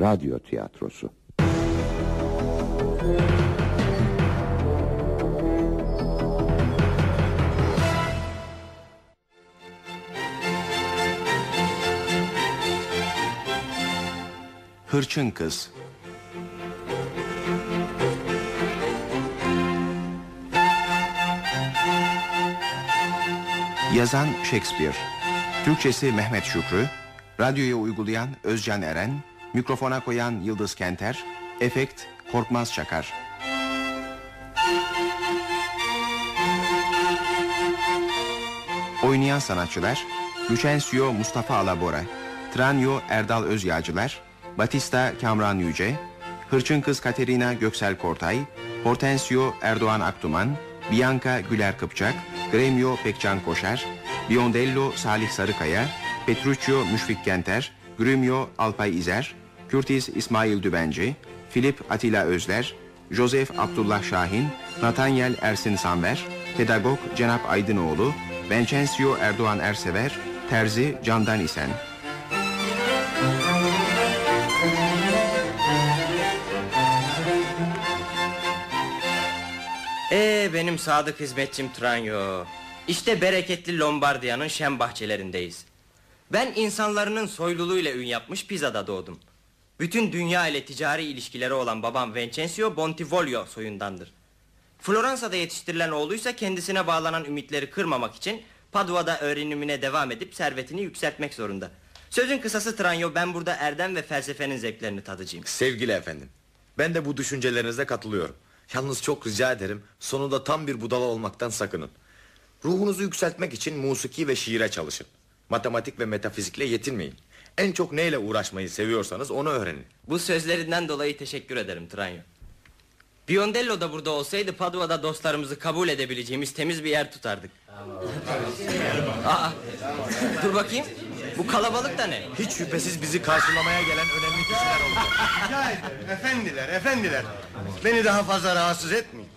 Radyo tiyatrosu. Hırçın Kız. Yazan Shakespeare. Türkçesi Mehmet Şükrü. Radyoya uygulayan Özcan Eren Mikrofona koyan Yıldız Kenter Efekt Korkmaz Çakar. Oynayan sanatçılar Lucensio Mustafa Alabora Tranyo Erdal Özyağcılar Batista Kamran Yüce Hırçın Kız Katerina Göksel Kortay Hortensio Erdoğan Aktuman Bianca Güler Kıpçak Gremio Pekcan Koşar Biondello Salih Sarıkaya Petruccio Müşfik Kenter Grümio Alpay İzer Kürtis İsmail Dübenci Filip Atilla Özler Joseph Abdullah Şahin Nathaniel Ersin Sanver Pedagog Cenap Aydınoğlu Vincencio Erdoğan Ersever Terzi Candan İsen Ee benim sadık hizmetçim Tranyo. İşte bereketli Lombardiya'nın şen bahçelerindeyiz. Ben insanların soyluluğuyla ün yapmış Pisa'da doğdum. Bütün dünya ile ticari ilişkileri olan babam Vincenzo Bontivolio soyundandır. Floransa'da yetiştirilen oğluysa kendisine bağlanan ümitleri kırmamak için Padua'da öğrenimine devam edip servetini yükseltmek zorunda. Sözün kısası Tranyo ben burada erdem ve felsefenin zevklerini tadacağım. Sevgili efendim Ben de bu düşüncelerinize katılıyorum Yalnız çok rica ederim Sonunda tam bir budala olmaktan sakının Ruhunuzu yükseltmek için musiki ve şiire çalışın Matematik ve metafizikle yetinmeyin En çok neyle uğraşmayı seviyorsanız onu öğrenin Bu sözlerinden dolayı teşekkür ederim Tranyo. Biondello da burada olsaydı Padua'da dostlarımızı kabul edebileceğimiz temiz bir yer tutardık. Aa, dur bakayım. Bu kalabalık da ne? Hiç şüphesiz bizi karşılamaya gelen önemli kişiler olacak Rica ederim. Efendiler, efendiler. Beni daha fazla rahatsız etmeyin.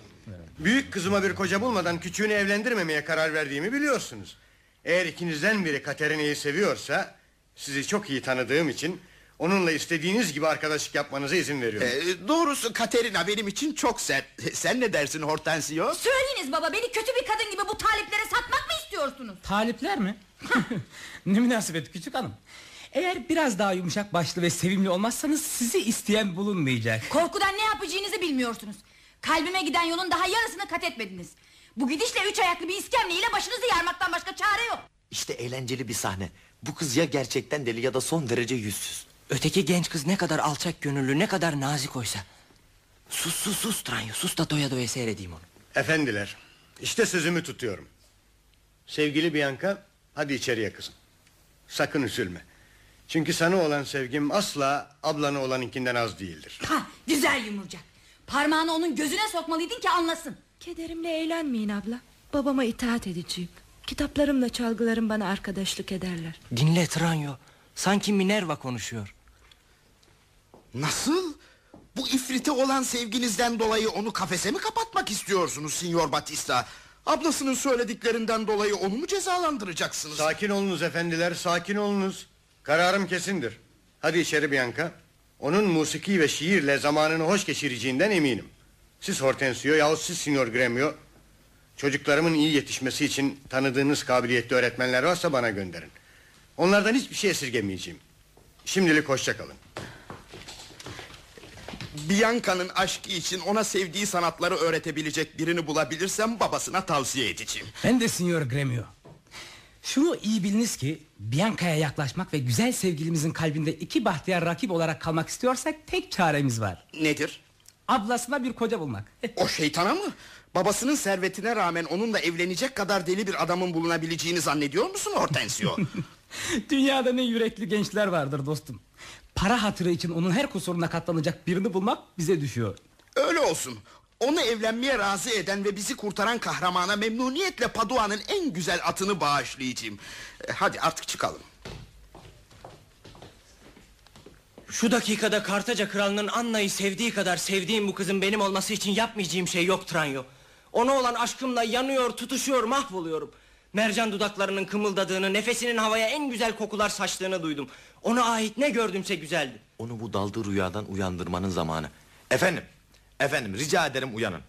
Büyük kızıma bir koca bulmadan küçüğünü evlendirmemeye karar verdiğimi biliyorsunuz. Eğer ikinizden biri Katerina'yı seviyorsa... ...sizi çok iyi tanıdığım için... ...onunla istediğiniz gibi arkadaşlık yapmanıza izin veriyorum. Ee, doğrusu Katerina benim için çok sert. Sen ne dersin Hortensio? Söyleyiniz baba beni kötü bir kadın gibi bu taliplere satmak mı istiyorsunuz? Talipler mi? ne münasebet küçük hanım. Eğer biraz daha yumuşak başlı ve sevimli olmazsanız sizi isteyen bulunmayacak. Korkudan ne yapacağınızı bilmiyorsunuz. Kalbime giden yolun daha yarısını kat etmediniz. Bu gidişle üç ayaklı bir iskemle ile başınızı yarmaktan başka çare yok. İşte eğlenceli bir sahne Bu kız ya gerçekten deli ya da son derece yüzsüz Öteki genç kız ne kadar alçak gönüllü, ne kadar nazik oysa. Sus sus sus Tranyo, sus da doya doya seyredeyim onu. Efendiler, işte sözümü tutuyorum. Sevgili Bianca, hadi içeriye kızım. Sakın üzülme. Çünkü sana olan sevgim asla ablana olanınkinden az değildir. Ha, güzel yumurcak. Parmağını onun gözüne sokmalıydın ki anlasın. Kederimle eğlenmeyin abla. Babama itaat edeceğim. Kitaplarımla çalgılarım bana arkadaşlık ederler. Dinle Tranyo, sanki Minerva konuşuyor. Nasıl? Bu ifrite olan sevginizden dolayı onu kafese mi kapatmak istiyorsunuz Signor Batista? Ablasının söylediklerinden dolayı onu mu cezalandıracaksınız? Sakin olunuz efendiler, sakin olunuz. Kararım kesindir. Hadi içeri Bianca. Onun musiki ve şiirle zamanını hoş geçireceğinden eminim. Siz Hortensio yahut siz Signor Gremio... ...çocuklarımın iyi yetişmesi için tanıdığınız kabiliyetli öğretmenler varsa bana gönderin. Onlardan hiçbir şey esirgemeyeceğim. Şimdilik hoşça kalın. Bianca'nın aşkı için ona sevdiği sanatları öğretebilecek birini bulabilirsem babasına tavsiye edeceğim. Ben de Signor Gremio. Şunu iyi biliniz ki Bianca'ya yaklaşmak ve güzel sevgilimizin kalbinde iki bahtiyar rakip olarak kalmak istiyorsak tek çaremiz var. Nedir? Ablasına bir koca bulmak. O şeytana mı? Babasının servetine rağmen onunla evlenecek kadar deli bir adamın bulunabileceğini zannediyor musun Hortensio? Dünyada ne yürekli gençler vardır dostum. Para hatırı için onun her kusuruna katlanacak birini bulmak bize düşüyor. Öyle olsun. Onu evlenmeye razı eden ve bizi kurtaran kahramana memnuniyetle Padua'nın en güzel atını bağışlayacağım. E, Hadi artık çıkalım. Şu dakikada Kartaca kralının Anna'yı sevdiği kadar sevdiğim bu kızın benim olması için yapmayacağım şey yok Tranyo. Ona olan aşkımla yanıyor, tutuşuyor, mahvoluyorum. Mercan dudaklarının kımıldadığını, nefesinin havaya en güzel kokular saçtığını duydum. Ona ait ne gördümse güzeldi. Onu bu daldığı rüyadan uyandırmanın zamanı. Efendim, efendim rica ederim uyanın.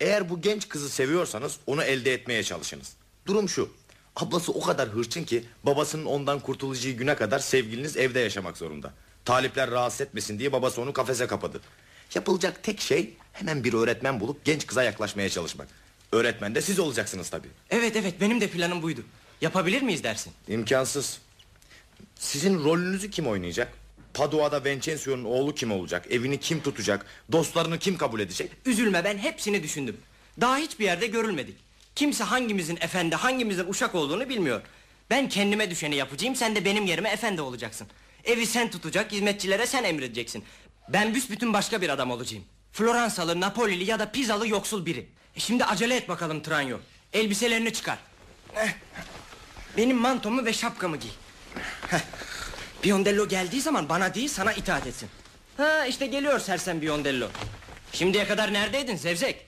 Eğer bu genç kızı seviyorsanız onu elde etmeye çalışınız. Durum şu. Ablası o kadar hırçın ki babasının ondan kurtulacağı güne kadar sevgiliniz evde yaşamak zorunda. Talipler rahatsız etmesin diye babası onu kafese kapadı. Yapılacak tek şey hemen bir öğretmen bulup genç kıza yaklaşmaya çalışmak. Öğretmen de siz olacaksınız tabii. Evet evet benim de planım buydu. Yapabilir miyiz dersin? İmkansız. Sizin rolünüzü kim oynayacak? Padua'da Vincenzo'nun oğlu kim olacak? Evini kim tutacak? Dostlarını kim kabul edecek? Üzülme ben hepsini düşündüm. Daha hiçbir yerde görülmedik. Kimse hangimizin efendi hangimizin uşak olduğunu bilmiyor. Ben kendime düşeni yapacağım sen de benim yerime efendi olacaksın. Evi sen tutacak hizmetçilere sen emredeceksin. Ben büsbütün başka bir adam olacağım. Floransalı, Napolili ya da Pizalı yoksul biri. E şimdi acele et bakalım Tranyo. Elbiselerini çıkar. Eh. Benim mantomu ve şapkamı giy. Biondello geldiği zaman bana değil sana itaat etsin. Ha işte geliyor sersem Biondello. Şimdiye kadar neredeydin Zevzek?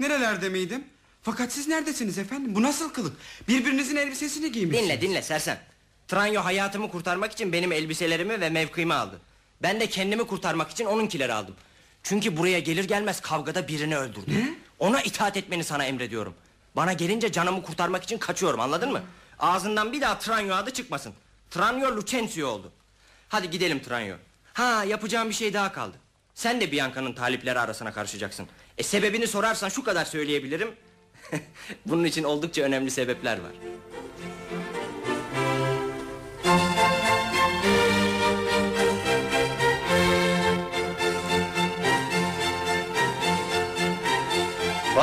Nerelerde miydim? Fakat siz neredesiniz efendim? Bu nasıl kılık? Birbirinizin elbisesini giymişsiniz. Dinle dinle sersem. Tranyo hayatımı kurtarmak için benim elbiselerimi ve mevkimi aldı. Ben de kendimi kurtarmak için onunkileri aldım. Çünkü buraya gelir gelmez kavgada birini öldürdü. Ona itaat etmeni sana emrediyorum. Bana gelince canımı kurtarmak için kaçıyorum anladın mı? Ağzından bir daha Tranyo adı çıkmasın. Tranyo Lucentio oldu. Hadi gidelim Tranyo. Ha yapacağım bir şey daha kaldı. Sen de Bianca'nın talipleri arasına karışacaksın. E sebebini sorarsan şu kadar söyleyebilirim. Bunun için oldukça önemli sebepler var.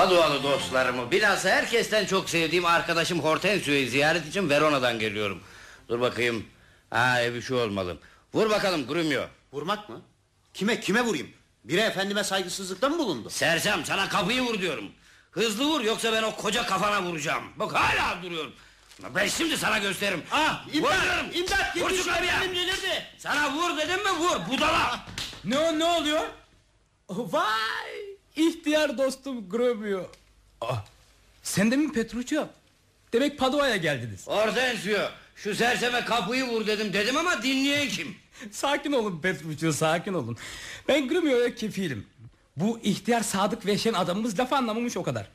Padualı dostlarımı bilhassa herkesten çok sevdiğim arkadaşım Hortensio'yu ziyaret için Verona'dan geliyorum. Dur bakayım. Ha evi şu olmalı. Vur bakalım Grumio. Vurmak mı? Kime kime vurayım? Biri efendime saygısızlıkta mı bulundu? Sersem sana kapıyı vur diyorum. Hızlı vur yoksa ben o koca kafana vuracağım. Bak hala duruyorum. Ben şimdi sana gösteririm. Ah imdat! Vur diyorum. İmdat! Vur şu kapıya. Sana vur dedim mi vur budala. Ne o- ne oluyor? Vay! İhtiyar dostum Grobio. Ah, sen de mi Petruccio? Demek Padua'ya geldiniz. Hortensio şu serseme kapıyı vur dedim dedim ama dinleyen kim? Sakin olun Petruccio sakin olun. Ben Grumio'ya kefilim. Bu ihtiyar sadık ve şen adamımız laf anlamamış o kadar.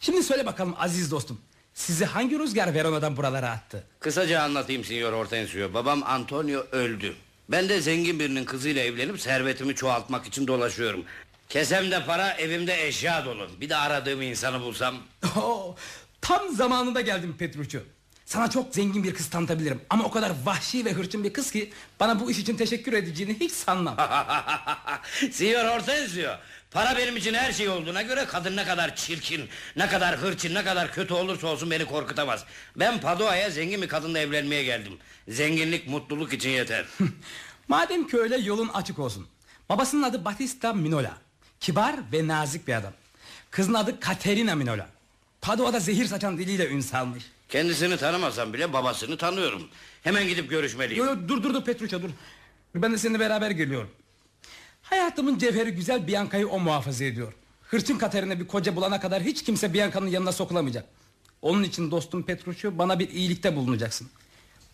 Şimdi söyle bakalım aziz dostum. Sizi hangi rüzgar Verona'dan buralara attı? Kısaca anlatayım Signor Hortensio. Babam Antonio öldü. Ben de zengin birinin kızıyla evlenip servetimi çoğaltmak için dolaşıyorum. Kesemde para, evimde eşya dolu. Bir de aradığım insanı bulsam. Oo, tam zamanında geldim Petruccio. Sana çok zengin bir kız tanıtabilirim. Ama o kadar vahşi ve hırçın bir kız ki... ...bana bu iş için teşekkür edeceğini hiç sanmam. Signor Hortensio, para benim için her şey olduğuna göre kadın ne kadar çirkin, ne kadar hırçın, ne kadar kötü olursa olsun beni korkutamaz. Ben Padua'ya zengin bir kadınla evlenmeye geldim. Zenginlik mutluluk için yeter. Madem ki öyle yolun açık olsun. Babasının adı Batista Minola. Kibar ve nazik bir adam. Kızın adı Caterina Minola. Padua'da zehir saçan diliyle ün salmış. Kendisini tanımasam bile babasını tanıyorum. Hemen gidip görüşmeliyim. Yo, yo, dur dur dur Petruccia dur. Ben de seninle beraber geliyorum. Hayatımın cevheri güzel Bianca'yı o muhafaza ediyor. Hırçın Katerina bir koca bulana kadar hiç kimse Bianca'nın yanına sokulamayacak. Onun için dostum Petruccio bana bir iyilikte bulunacaksın.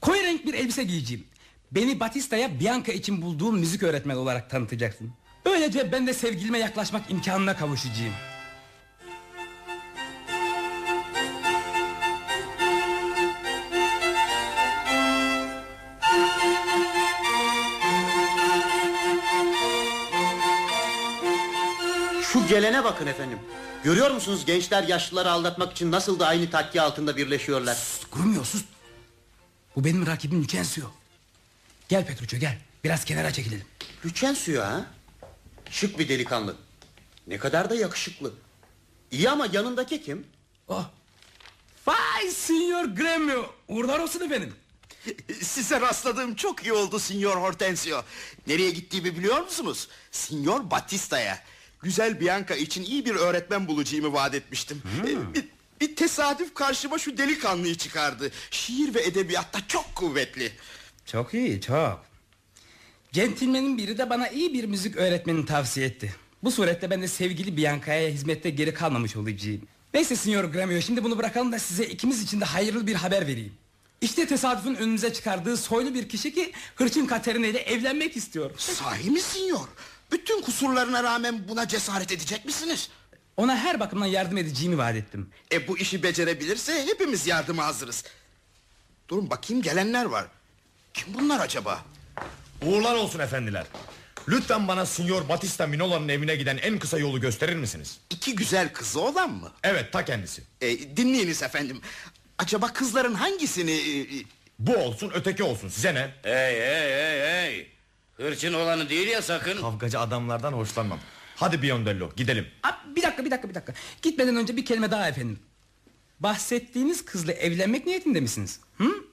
Koyu renk bir elbise giyeceğim. Beni Batista'ya Bianca için bulduğum müzik öğretmeni olarak tanıtacaksın. Böylece ben de sevgilime yaklaşmak imkanına kavuşacağım. Şu gelene bakın efendim. Görüyor musunuz gençler yaşlıları aldatmak için nasıl da aynı takki altında birleşiyorlar. Kurmuyor sus. Bu benim rakibim Lucentio. Gel Petruccio gel. Biraz kenara çekilelim. Lucentio ha? Şık bir delikanlı. Ne kadar da yakışıklı. İyi ama yanındaki kim? Oh. Vay Signor Gremio. Uğurlar olsun efendim. Size rastladığım çok iyi oldu Signor Hortensio. Nereye gittiğimi biliyor musunuz? Signor Batista'ya. Güzel Bianca için iyi bir öğretmen bulacağımı vaat etmiştim. Ee, Bir, bir tesadüf karşıma şu delikanlıyı çıkardı. Şiir ve edebiyatta çok kuvvetli. Çok iyi çok. Centilmenin biri de bana iyi bir müzik öğretmenini tavsiye etti. Bu surette ben de sevgili Bianca'ya hizmette geri kalmamış olacağım. Neyse Signor Gremio şimdi bunu bırakalım da size ikimiz için de hayırlı bir haber vereyim. İşte tesadüfün önümüze çıkardığı soylu bir kişi ki Hırçın Katerina ile evlenmek istiyor. Sahi mi sinyor? Bütün kusurlarına rağmen buna cesaret edecek misiniz? Ona her bakımdan yardım edeceğimi vaat ettim. E bu işi becerebilirse hepimiz yardıma hazırız. Durun bakayım gelenler var. Kim bunlar acaba? Uğurlar olsun efendiler. Lütfen bana Signor Batista Minola'nın evine giden en kısa yolu gösterir misiniz? İki güzel kızı olan mı? Evet ta kendisi. E, dinleyiniz efendim. Acaba kızların hangisini... e, e, Bu olsun öteki olsun size ne? Hey hey hey hey. Hırçın olanı değil ya sakın. Kavgacı adamlardan hoşlanmam. Hadi Biondello gidelim. Aa, bir dakika bir dakika bir dakika. Gitmeden önce bir kelime daha efendim. Bahsettiğiniz kızla evlenmek niyetinde misiniz? Hı?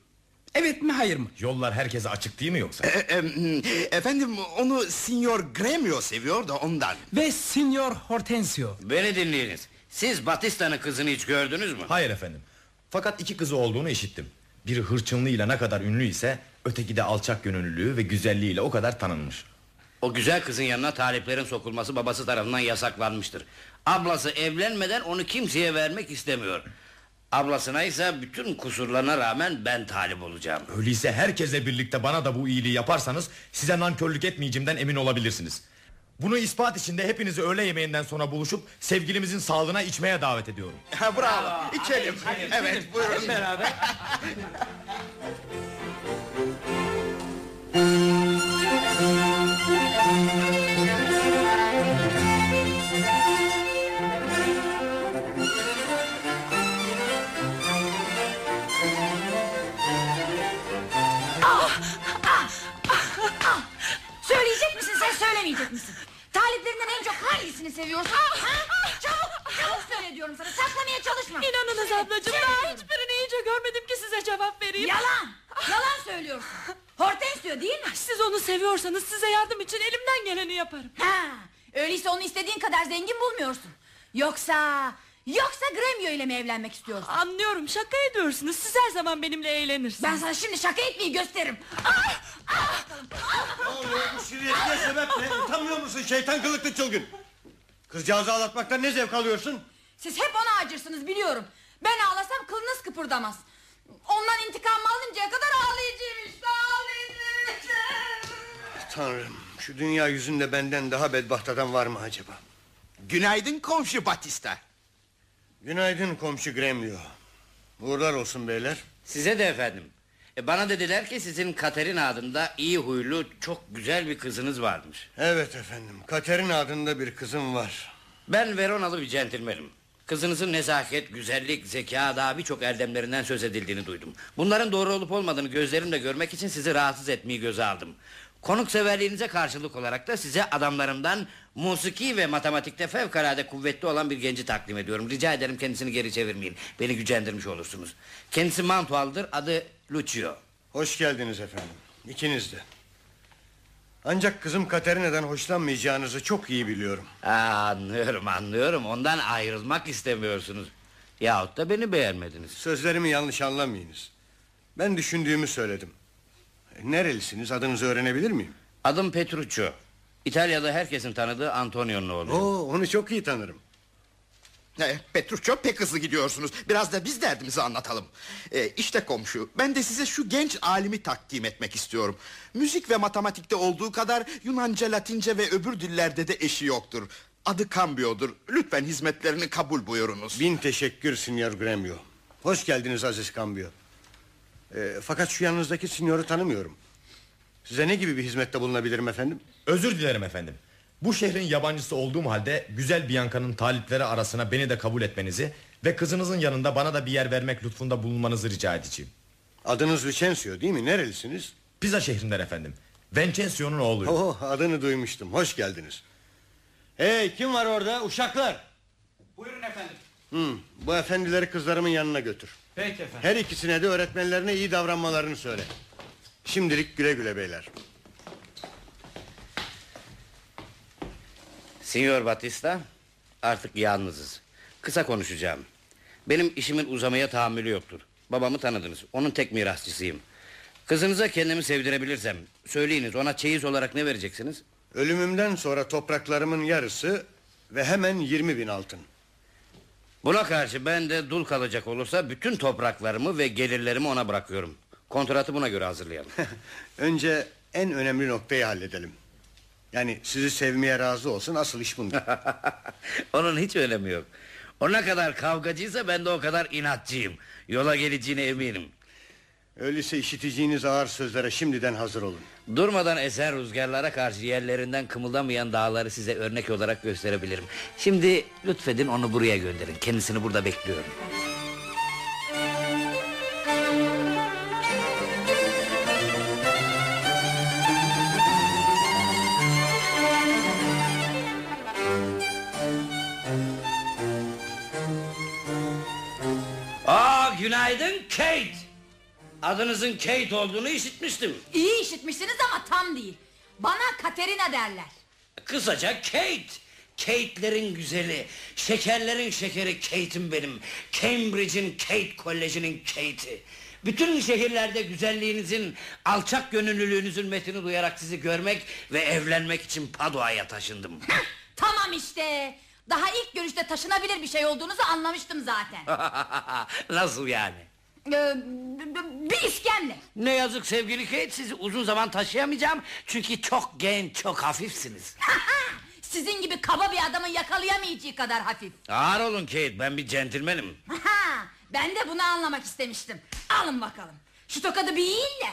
Evet mi hayır mı? Yollar herkese açık değil mi yoksa? e, e, efendim onu Signor Gremio seviyor da ondan. Ve Signor Hortensio. Beni dinleyiniz. Siz Batista'nın kızını hiç gördünüz mü? Hayır efendim. Fakat iki kızı olduğunu işittim. Biri hırçınlığıyla ne kadar ünlü ise öteki de alçak gönüllülüğü ve güzelliğiyle o kadar tanınmış. O güzel kızın yanına taliplerin sokulması babası tarafından yasaklanmıştır. Ablası evlenmeden onu kimseye vermek istemiyor. Ablasına ise bütün kusurlarına rağmen ben talip olacağım. Öyleyse herkesle birlikte bana da bu iyiliği yaparsanız size nankörlük etmeyeceğimden emin olabilirsiniz. Bunu ispat için de hepinizi öğle yemeğinden sonra buluşup sevgilimizin sağlığına içmeye davet ediyorum. Ha, bravo içelim. evet buyurun. beraber. söylemeyecek misin? Taliplerinden en çok hangisini seviyorsun? ha? Çabuk çabuk söyle diyorum sana saklamaya çalışma. İnanınız Söyle, ablacığım söyle daha diyorum. hiçbirini iyice görmedim ki size cevap vereyim. Yalan yalan söylüyorsun. Hortensio değil mi? Siz onu seviyorsanız size yardım için elimden geleni yaparım. Ha, öyleyse onu istediğin kadar zengin bulmuyorsun. Yoksa yoksa Gremio ile mi evlenmek istiyorsun? Anlıyorum şaka ediyorsunuz. Siz her zaman benimle eğlenirsiniz. Ben sana şimdi şaka etmeyi gösteririm. Bu şirretliğe sebep ne? Utanmıyor musun şeytan kılıklı çılgın? Kızcağızı ağlatmaktan ne zevk alıyorsun? Siz hep ona acırsınız biliyorum. Ben ağlasam kılınız kıpırdamaz. Ondan intikamımı alıncaya kadar ağlayacağım işte ağlayacağım. Tanrım şu dünya yüzünde benden daha bedbaht adam var mı acaba? Günaydın komşu Batista. Günaydın komşu Gremlio. Uğurlar olsun beyler. Size de efendim. E, bana dediler ki sizin Katerina adında iyi huylu çok güzel bir kızınız varmış. Evet efendim Katerina adında bir kızım var. Ben Veronalı bir centilmenim. Kızınızın nezaket, güzellik, zeka daha birçok erdemlerinden söz edildiğini duydum. Bunların doğru olup olmadığını gözlerimle görmek için sizi rahatsız etmeyi göze aldım. Konukseverliğinize karşılık olarak da size adamlarımdan musiki ve matematikte fevkalade kuvvetli olan bir genci takdim ediyorum. Rica ederim kendisini geri çevirmeyin. Beni gücendirmiş olursunuz. Kendisi Mantual'dır, adı Lucio. Hoş geldiniz efendim. İkiniz de. Ancak kızım Katerina'dan hoşlanmayacağınızı çok iyi biliyorum. Aa, anlıyorum anlıyorum ondan ayrılmak istemiyorsunuz. Yahut da beni beğenmediniz. Sözlerimi yanlış anlamayınız. Ben düşündüğümü söyledim. E, Nerelisiniz adınızı öğrenebilir miyim? Adım Petruccio. İtalya'da herkesin tanıdığı Antonio'nun oğlu. Oo, onu çok iyi tanırım. Petruccio pek hızlı gidiyorsunuz. Biraz da biz derdimizi anlatalım. E, işte komşu ben de size şu genç alimi takdim etmek istiyorum. Müzik ve matematikte olduğu kadar Yunanca, Latince ve öbür dillerde de eşi yoktur. Adı Cambio'dur. Lütfen hizmetlerini kabul buyurunuz. Bin teşekkür Signor Gremio. Hoş geldiniz Aziz Cambio. E, fakat şu yanınızdaki sinyoru tanımıyorum. Size ne gibi bir hizmette bulunabilirim efendim? Özür dilerim efendim. Bu şehrin yabancısı olduğum halde güzel Bianca'nın talipleri arasına beni de kabul etmenizi ve kızınızın yanında bana da bir yer vermek lütfunda bulunmanızı rica edeceğim. Adınız Vicencio değil mi? Nerelisiniz? Pisa şehrinden efendim. Vincenzo'nun oğluyum. Oh, adını duymuştum. Hoş geldiniz. Hey kim var orada? Uşaklar. Buyurun efendim. Hmm, bu efendileri kızlarımın yanına götür. Peki efendim. Her ikisine de öğretmenlerine iyi davranmalarını söyle. Şimdilik güle güle beyler. Signor Batista artık yalnızız. Kısa konuşacağım. Benim işimin uzamaya tahammülü yoktur. Babamı tanıdınız. Onun tek mirasçısıyım. Kızınıza kendimi sevdirebilirsem söyleyiniz ona çeyiz olarak ne vereceksiniz? Ölümümden sonra topraklarımın yarısı ve hemen 20 bin altın. Buna karşı ben de dul kalacak olursa bütün topraklarımı ve gelirlerimi ona bırakıyorum. Kontratı buna göre hazırlayalım. Önce en önemli noktayı halledelim. Yani sizi sevmeye razı olsun asıl iş bunda. Onun hiç önemi yok. O ne kadar kavgacıysa ben de o kadar inatçıyım. Yola geleceğine eminim. Öyleyse işiteceğiniz ağır sözlere şimdiden hazır olun. Durmadan esen rüzgarlara karşı yerlerinden kımıldamayan dağları size örnek olarak gösterebilirim. Şimdi lütfedin onu buraya gönderin. Kendisini burada bekliyorum. Günaydın Kate. Adınızın Kate olduğunu işitmiştim. İyi işitmişsiniz ama tam değil. Bana Katerina derler. Kısaca Kate. Kate'lerin güzeli, şekerlerin şekeri Kate'im benim. Cambridge'in Kate Koleji'nin Kate'i. Bütün şehirlerde güzelliğinizin, alçak gönüllülüğünüzün metini duyarak sizi görmek ve evlenmek için Padua'ya taşındım. Tamam işte. Daha ilk görüşte taşınabilir bir şey olduğunuzu anlamıştım zaten. Nasıl yani? Ee, bir iskemle. Ne yazık sevgili Kate sizi uzun zaman taşıyamayacağım çünkü çok genç çok hafifsiniz. Sizin gibi kaba bir adamın yakalayamayacağı kadar hafif. Ağır olun Kate ben bir centilmenim. ben de bunu anlamak istemiştim. Alın bakalım. Şu tokadı bir yiyin de.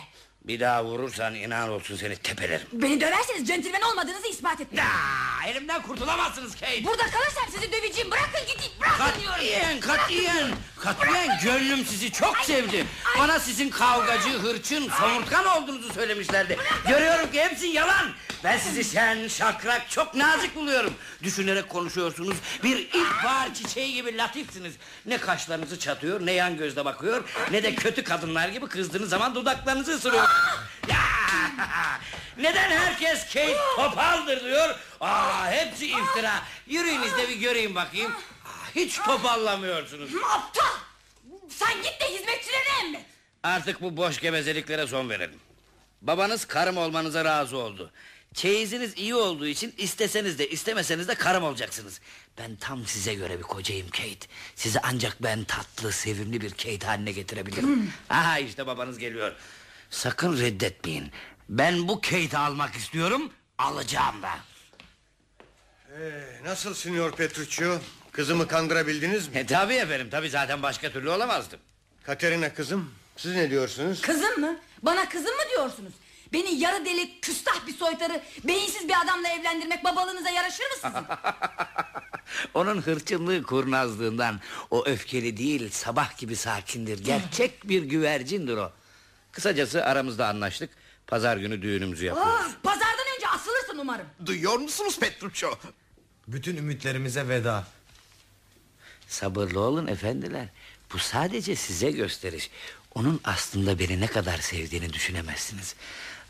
Bir daha vurursan inan olsun seni tepelerim. Beni döverseniz centilmen olmadığınızı ispat ettim. Aa, elimden kurtulamazsınız Kate. Burada kalırsam sizi döveceğim. Bırakın gideyim. Bırakın diyorum. Katiyen, katiyen, katiyen gönlüm sizi çok sevdi. Bana sizin kavgacı, hırçın, somurtkan olduğunuzu söylemişlerdi. Görüyorum ki hepsi yalan. Ben sizi şen, şakrak, çok nazik buluyorum. Düşünerek konuşuyorsunuz. Bir ilkbahar çiçeği gibi latifsiniz. Ne kaşlarınızı çatıyor, ne yan gözle bakıyor... ...ne de kötü kadınlar gibi kızdığınız zaman dudaklarınızı ısırıyor. Neden herkes Kate topaldır diyor? Aa, hepsi iftira. Yürüyünüz de bir göreyim bakayım. Aa, Hiç topallamıyorsunuz. Aptal. Sen git de hizmetçilerine emret. Artık bu boş gevezeliklere son verelim. Babanız karım olmanıza razı oldu. Çeyiziniz iyi olduğu için isteseniz de istemeseniz de karım olacaksınız. Ben tam size göre bir kocayım Kate. Sizi ancak ben tatlı, sevimli bir Kate haline getirebilirim. Aha işte babanız geliyor. Sakın reddetmeyin. Ben bu Kate'i almak istiyorum, alacağım da. Ee, nasıl Signor Petruccio? Kızımı kandırabildiniz mi? E, tabii efendim, tabii zaten başka türlü olamazdım. Katerina kızım, siz ne diyorsunuz? Kızım mı? Bana kızım mı diyorsunuz? Beni yarı deli, küstah bir soytarı, beyinsiz bir adamla evlendirmek babalığınıza yaraşır mı sizin? Onun hırçınlığı kurnazlığından O öfkeli değil sabah gibi sakindir Gerçek bir güvercindir o Kısacası aramızda anlaştık Pazar günü düğünümüzü yapıyoruz Aa, pazardan önce asılırsın umarım. Duyuyor musunuz Petruccio? Bütün ümitlerimize veda. Sabırlı olun efendiler Bu sadece size gösteriş Onun aslında beni ne kadar sevdiğini düşünemezsiniz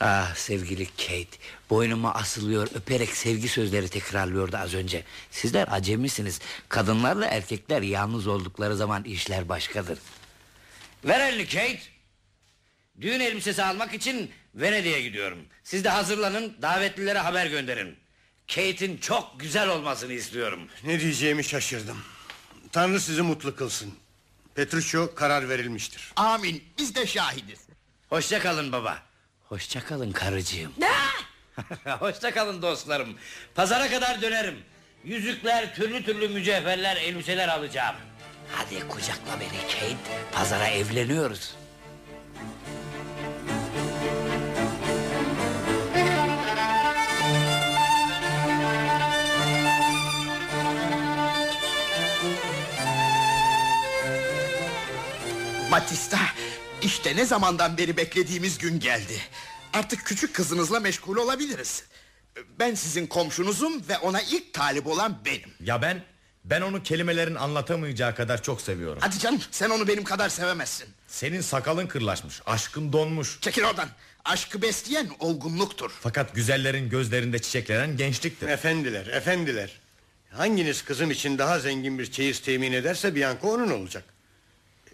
Ah sevgili Kate Boynuma asılıyor öperek sevgi sözleri tekrarlıyordu az önce Sizler acemisiniz Kadınlarla erkekler yalnız oldukları zaman işler başkadır Ver elini Kate Düğün elbisesi almak için Venedik'e gidiyorum Siz de hazırlanın davetlilere haber gönderin Kate'in çok güzel olmasını istiyorum Ne diyeceğimi şaşırdım. Tanrı sizi mutlu kılsın. Petruccio karar verilmiştir. Amin biz de şahidiz. Hoşça kalın baba. Hoşça kalın karıcığım. Hoşça kalın dostlarım. Pazara kadar dönerim. Yüzükler, türlü türlü mücevherler, elbiseler alacağım. Hadi kucakla beni Kate. Pazara evleniyoruz. Batista işte ne zamandan beri beklediğimiz gün geldi. Artık küçük kızınızla meşgul olabiliriz. Ben sizin komşunuzum ve ona ilk talip olan benim. Ya ben? Ben onu kelimelerin anlatamayacağı kadar çok seviyorum. Hadi canım sen onu benim kadar sevemezsin. Senin sakalın kırlaşmış, aşkın donmuş. Çekil oradan. Aşkı besleyen olgunluktur. Fakat güzellerin gözlerinde çiçeklenen gençliktir. Efendiler, efendiler. Hanginiz kızım için daha zengin bir çeyiz temin ederse Bianca onun olacak.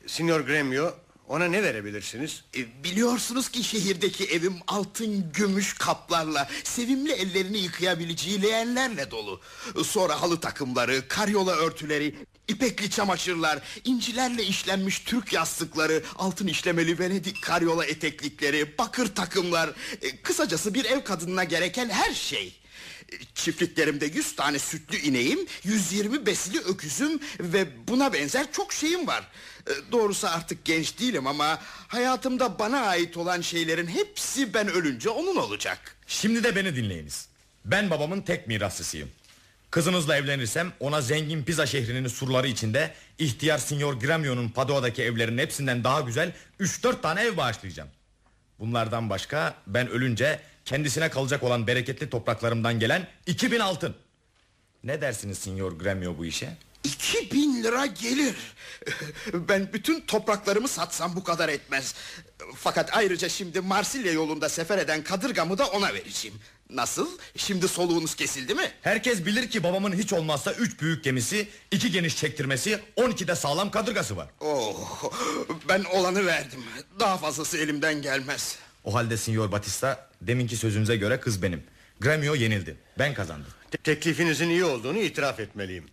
Signor Gremio ona ne verebilirsiniz? E, Biliyorsunuz ki şehirdeki evim altın gümüş kaplarla sevimli ellerini yıkayabileceği leğenlerle dolu. Sonra halı takımları, karyola örtüleri, İpekli çamaşırlar, incilerle işlenmiş Türk yastıkları, altın işlemeli Venedik karyola eteklikleri, bakır takımlar, e, kısacası bir ev kadınına gereken her şey. Çiftliklerimde yüz tane sütlü ineğim, 120 besili öküzüm ve buna benzer çok şeyim var. E, Doğrusu artık genç değilim ama hayatımda bana ait olan şeylerin hepsi ben ölünce onun olacak. Şimdi de beni dinleyiniz. Ben babamın tek mirasçısıyım. Kızınızla evlenirsem ona zengin Pisa şehrinin surları içinde ihtiyar Signor Gremio'nun Padoa'daki evlerinin hepsinden daha güzel 3-4 tane ev bağışlayacağım. Bunlardan başka ben ölünce kendisine kalacak olan bereketli topraklarımdan gelen 2000 altın. Ne dersiniz Signor Gremio bu işe? 2000 lira gelir. Ben bütün topraklarımı satsam bu kadar etmez. Fakat ayrıca şimdi Marsilya yolunda sefer eden kadırgamı da ona vereceğim. Nasıl? Şimdi soluğunuz kesildi mi? Herkes bilir ki babamın hiç olmazsa 3 büyük gemisi, 2 geniş çektirmesi, 12 de sağlam kadırgası var. Oh, ben olanı verdim. Daha fazlası elimden gelmez. O halde Signor Batista deminki sözünüze göre kız benim. Gremio yenildi. Ben kazandım. Te- Teklifinizin iyi olduğunu itiraf etmeliyim.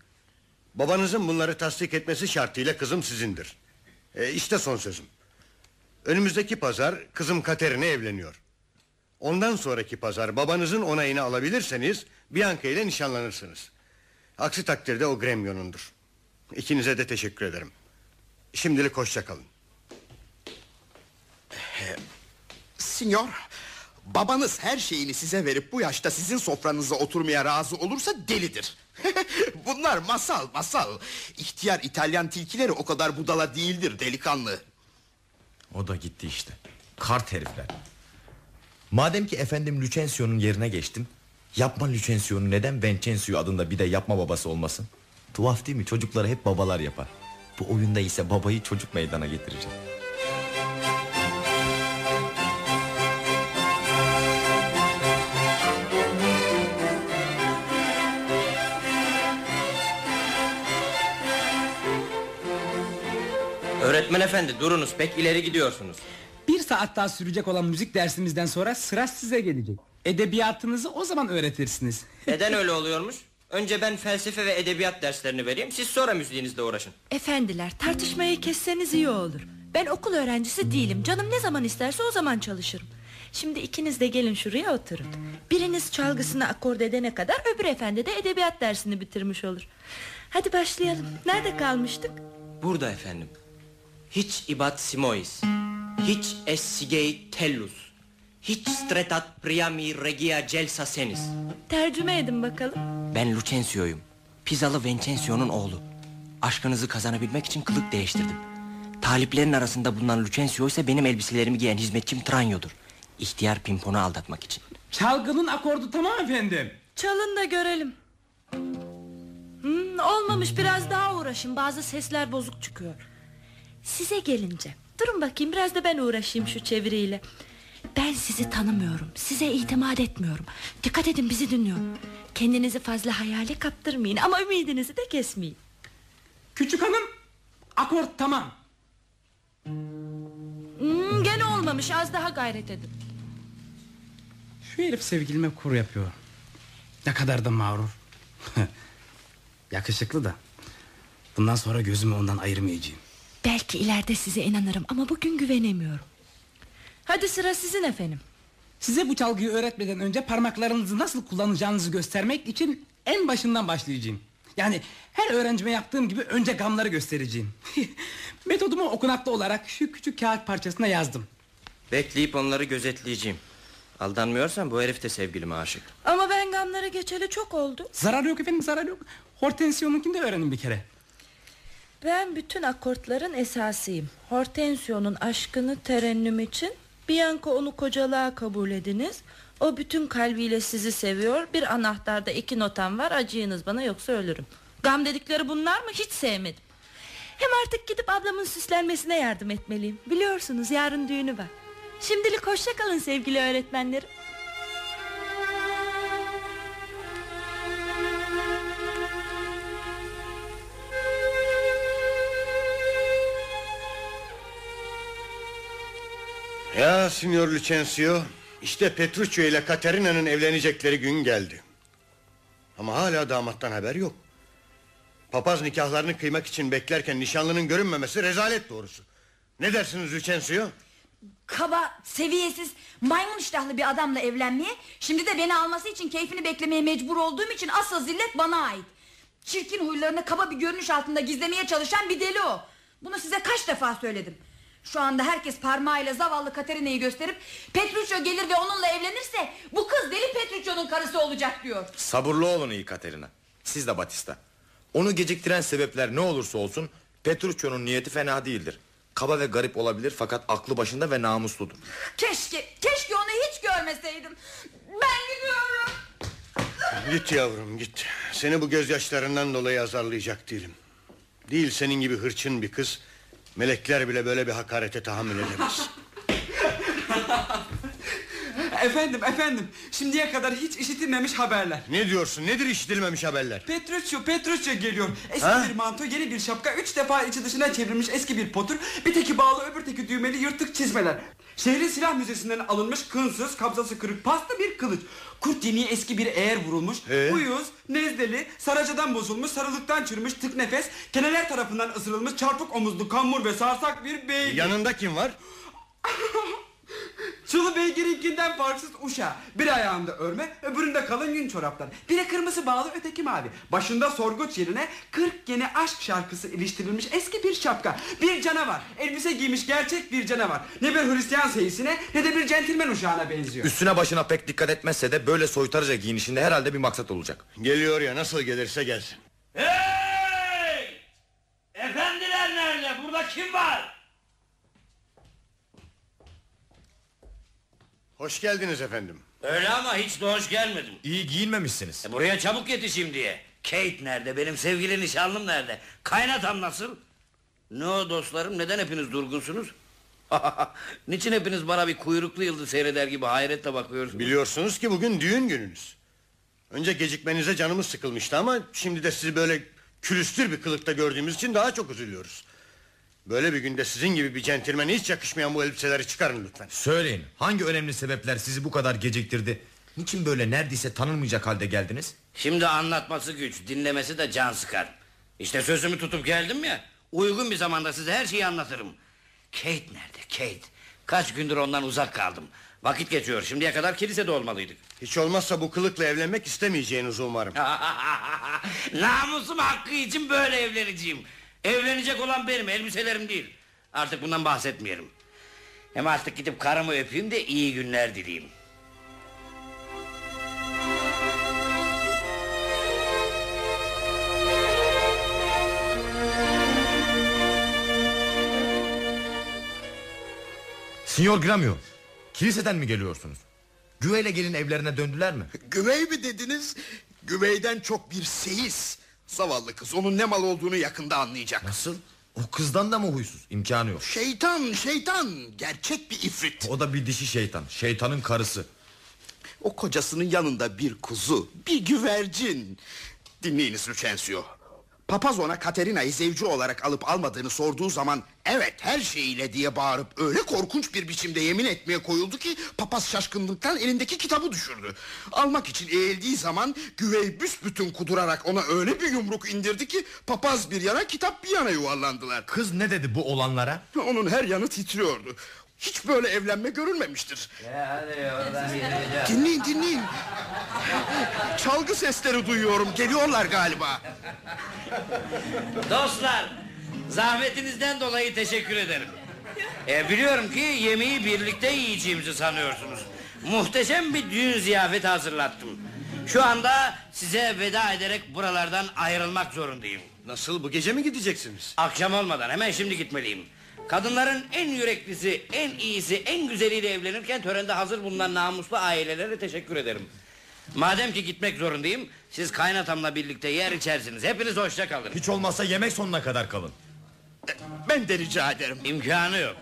Babanızın bunları tasdik etmesi şartıyla kızım sizindir. E, işte son sözüm. Önümüzdeki pazar kızım Katerina evleniyor. Ondan sonraki pazar babanızın onayını alabilirseniz Bianca ile nişanlanırsınız. Aksi takdirde o Gremio'nundur. İkinize de teşekkür ederim. Şimdilik hoşça kalın. Babanız her şeyini size verip bu yaşta sizin sofranıza oturmaya razı olursa delidir. Bunlar masal masal. İhtiyar İtalyan tilkileri o kadar budala değildir delikanlı. O da gitti işte. Kart herifler. Madem ki efendim Lucensio'nun yerine geçtim. Yapma Lucensio'nun neden Vincencio adında bir de yapma babası olmasın? Tuhaf değil mi? Çocukları hep babalar yapar. Bu oyunda ise babayı çocuk meydana getirecek. Öğretmen efendi durunuz pek ileri gidiyorsunuz. Bir saat daha sürecek olan müzik dersimizden sonra sıra size gelecek. Edebiyatınızı o zaman öğretirsiniz. Neden öyle oluyormuş? Önce ben felsefe ve edebiyat derslerini vereyim siz sonra müziğinizle uğraşın. Efendiler tartışmayı kesseniz iyi olur. Ben okul öğrencisi değilim. Canım ne zaman isterse o zaman çalışırım. Şimdi ikiniz de gelin şuraya oturun. Biriniz çalgısını akord edene kadar öbür efendi de edebiyat dersini bitirmiş olur. Hadi başlayalım. Nerede kalmıştık? Burada efendim. Hiç ibat simois. Hiç essigei tellus. Hiç stretat priami regia celsa senis. Tercüme edin bakalım. Ben Lucensio'yum. Pizalı Vincensio'nun oğlu. Aşkınızı kazanabilmek için kılık değiştirdim. Taliplerin arasında bulunan Lucencio ise benim elbiselerimi giyen hizmetçim Tranyo'dur. İhtiyar pimponu aldatmak için. Çalgının akordu tamam efendim. Çalın da görelim. Hmm, olmamış biraz daha uğraşın. Bazı sesler bozuk çıkıyor. Size gelince. Durun bakayım biraz da ben uğraşayım şu çeviriyle. Ben sizi tanımıyorum. Size itimat etmiyorum. Dikkat edin bizi dinliyor. Kendinizi fazla hayale kaptırmayın ama ümidinizi de kesmeyin. Küçük hanım akort tamam. Hmm, gene olmamış az daha gayret edin. Şu herif sevgilime kur yapıyor. Ne kadar da mağrur. Yakışıklı da. Bundan sonra gözümü ondan ayırmayacağım. Belki ileride size inanırım ama bugün güvenemiyorum. Hadi sıra sizin efendim. Size bu çalgıyı öğretmeden önce parmaklarınızı nasıl kullanacağınızı göstermek için en başından başlayacağım. Yani her öğrencime yaptığım gibi önce gamları göstereceğim. Metodumu okunaklı olarak şu küçük kağıt parçasına yazdım. Bekleyip onları gözetleyeceğim. Aldanmıyorsam bu herif de sevgilime aşık. Ama ben gamları geçeli çok oldu. Zarar yok efendim zarar yok. Hortensio'nunkini de öğrenin bir kere. Ben bütün akortların esasıyım. Hortensio'nun aşkını terennüm için Bianca onu kocalığa kabul ediniz. O bütün kalbiyle sizi seviyor. Bir anahtarda iki notam var. Acıyınız bana yoksa ölürüm. Gam dedikleri bunlar mı? Hiç sevmedim. Hem artık gidip ablamın süslenmesine yardım etmeliyim. Biliyorsunuz yarın düğünü var. Şimdilik hoşça kalın sevgili öğretmenlerim. Ya Signor Lucencio işte Petruccio ile Katerina'nın evlenecekleri gün geldi. Ama hala damattan haber yok. Papaz nikahlarını kıymak için beklerken nişanlının görünmemesi rezalet doğrusu. Ne dersiniz Lucensio? Kaba, seviyesiz, maymun iştahlı bir adamla evlenmeye... ...şimdi de beni alması için keyfini beklemeye mecbur olduğum için... ...asıl zillet bana ait. Çirkin huylarını kaba bir görünüş altında gizlemeye çalışan bir deli o. Bunu size kaç defa söyledim. Şu anda herkes parmağıyla zavallı Katerina'yı gösterip... ...Petruccio gelir ve onunla evlenirse... ...bu kız deli Petruccio'nun karısı olacak diyor. Sabırlı olun iyi Katerina. Siz de Batista. Onu geciktiren sebepler ne olursa olsun Petruccio'nun niyeti fena değildir. Kaba ve garip olabilir fakat aklı başında ve namusludur. Keşke, keşke onu hiç görmeseydim. Ben gidiyorum. Git yavrum git. Seni bu gözyaşlarından dolayı azarlayacak değilim. Değil senin gibi hırçın bir kız. Melekler bile böyle bir hakarete tahammül edemez. Efendim efendim şimdiye kadar hiç işitilmemiş haberler. ne diyorsun nedir işitilmemiş haberler? Petruccio Petruccio geliyor. Eski Ha? bir manto yeni bir şapka üç defa içi dışına çevrilmiş eski bir potur. Bir teki bağlı öbür teki düğmeli yırtık çizmeler. Şehrin silah müzesinden alınmış kınsız kabzası kırık paslı bir kılıç. Kurt dini eski bir eğer vurulmuş. Ee? Uyuz, nezleli, saracadan bozulmuş, sarılıktan çürümüş, tık nefes, keneler tarafından ısırılmış, çarpık omuzlu, kambur ve sarsak bir bey. Yanında kim var? Çulu beygirinkinden farksız uşa. Bir ayağında örme, öbüründe kalın yün çoraplar. Biri kırmızı bağlı, öteki mavi. Başında sorguç yerine 40 yeni aşk şarkısı iliştirilmiş eski bir şapka. Bir canavar, elbise giymiş gerçek bir canavar. Ne bir Hristiyan seyisine ne de bir centilmen uşağına benziyor. Üstüne başına pek dikkat etmezse de böyle soytarıca giyinişinde herhalde bir maksat olacak. Geliyor ya nasıl gelirse gelsin. Hey! Efendiler nerede? Burada kim var? Hoş geldiniz efendim. Öyle ama hiç de hoş gelmedim. İyi giyinmemişsiniz. E buraya çabuk yetişeyim diye. Kate nerede? Benim sevgili nişanlım nerede? Kaynatam nasıl? Ne o dostlarım? Neden hepiniz durgunsunuz? Niçin hepiniz bana bir kuyruklu yıldız seyreder gibi hayretle bakıyorsunuz? Biliyorsunuz ki bugün düğün gününüz. Önce gecikmenize canımız sıkılmıştı ama şimdi de sizi böyle külüstür bir kılıkta gördüğümüz için daha çok üzülüyoruz. Böyle bir günde sizin gibi bir centilmene hiç yakışmayan bu elbiseleri çıkarın lütfen. Söyleyin hangi önemli sebepler sizi bu kadar geciktirdi? Niçin böyle neredeyse tanınmayacak halde geldiniz? Şimdi anlatması güç, dinlemesi de can sıkar. İşte sözümü tutup geldim ya. Uygun bir zamanda size her şeyi anlatırım. Kate nerede? Kate. Kaç gündür ondan uzak kaldım. Vakit geçiyor. Şimdiye kadar kilisede olmalıydık. Hiç olmazsa bu kılıkla evlenmek istemeyeceğinizi umarım. Namusum hakkı için böyle evleneceğim. Evlenecek olan benim, elbiselerim değil. Artık bundan bahsetmeyelim. Hem artık gidip karımı öpeyim de iyi günler dileyim. Signor Gramio, kiliseden mi geliyorsunuz? Güveyle gelin evlerine döndüler mi? Güvey mi dediniz? Güveyden çok bir seyis. Zavallı kız onun ne mal olduğunu yakında anlayacak. Nasıl? O kızdan da mı huysuz? İmkanı yok. Şeytan şeytan gerçek bir ifrit. O da bir dişi şeytan. Şeytanın karısı. O kocasının yanında bir kuzu, bir güvercin. Dinleyiniz Lucensio. Papaz ona Katerina'yı zevci olarak alıp almadığını sorduğu zaman evet her şeyiyle diye bağırıp öyle korkunç bir biçimde yemin etmeye koyuldu ki papaz şaşkınlıktan elindeki kitabı düşürdü. Almak için eğildiği zaman güvey büsbütün kudurarak ona öyle bir yumruk indirdi ki papaz bir yana kitap bir yana yuvarlandılar. Kız ne dedi bu olanlara? Onun her yanı titriyordu. Hiç böyle evlenme görülmemiştir. Dinleyin dinleyin. Çalgı sesleri duyuyorum. Geliyorlar galiba. Dostlar, zahmetinizden dolayı teşekkür ederim. E, biliyorum ki yemeği birlikte yiyeceğimizi sanıyorsunuz. Muhteşem bir düğün ziyafeti hazırlattım. Şu anda size veda ederek buralardan ayrılmak zorundayım. Nasıl bu gece mi gideceksiniz? Akşam olmadan hemen şimdi gitmeliyim. Kadınların en yüreklisi, en iyisi, en güzeliyle evlenirken törende hazır bulunan namuslu ailelere teşekkür ederim. Madem ki gitmek zorundayım, siz kaynatamla birlikte yer içersiniz. Hepiniz hoşça kalın. Hiç olmazsa yemek sonuna kadar kalın. Ben de rica ederim. İmkanı yok.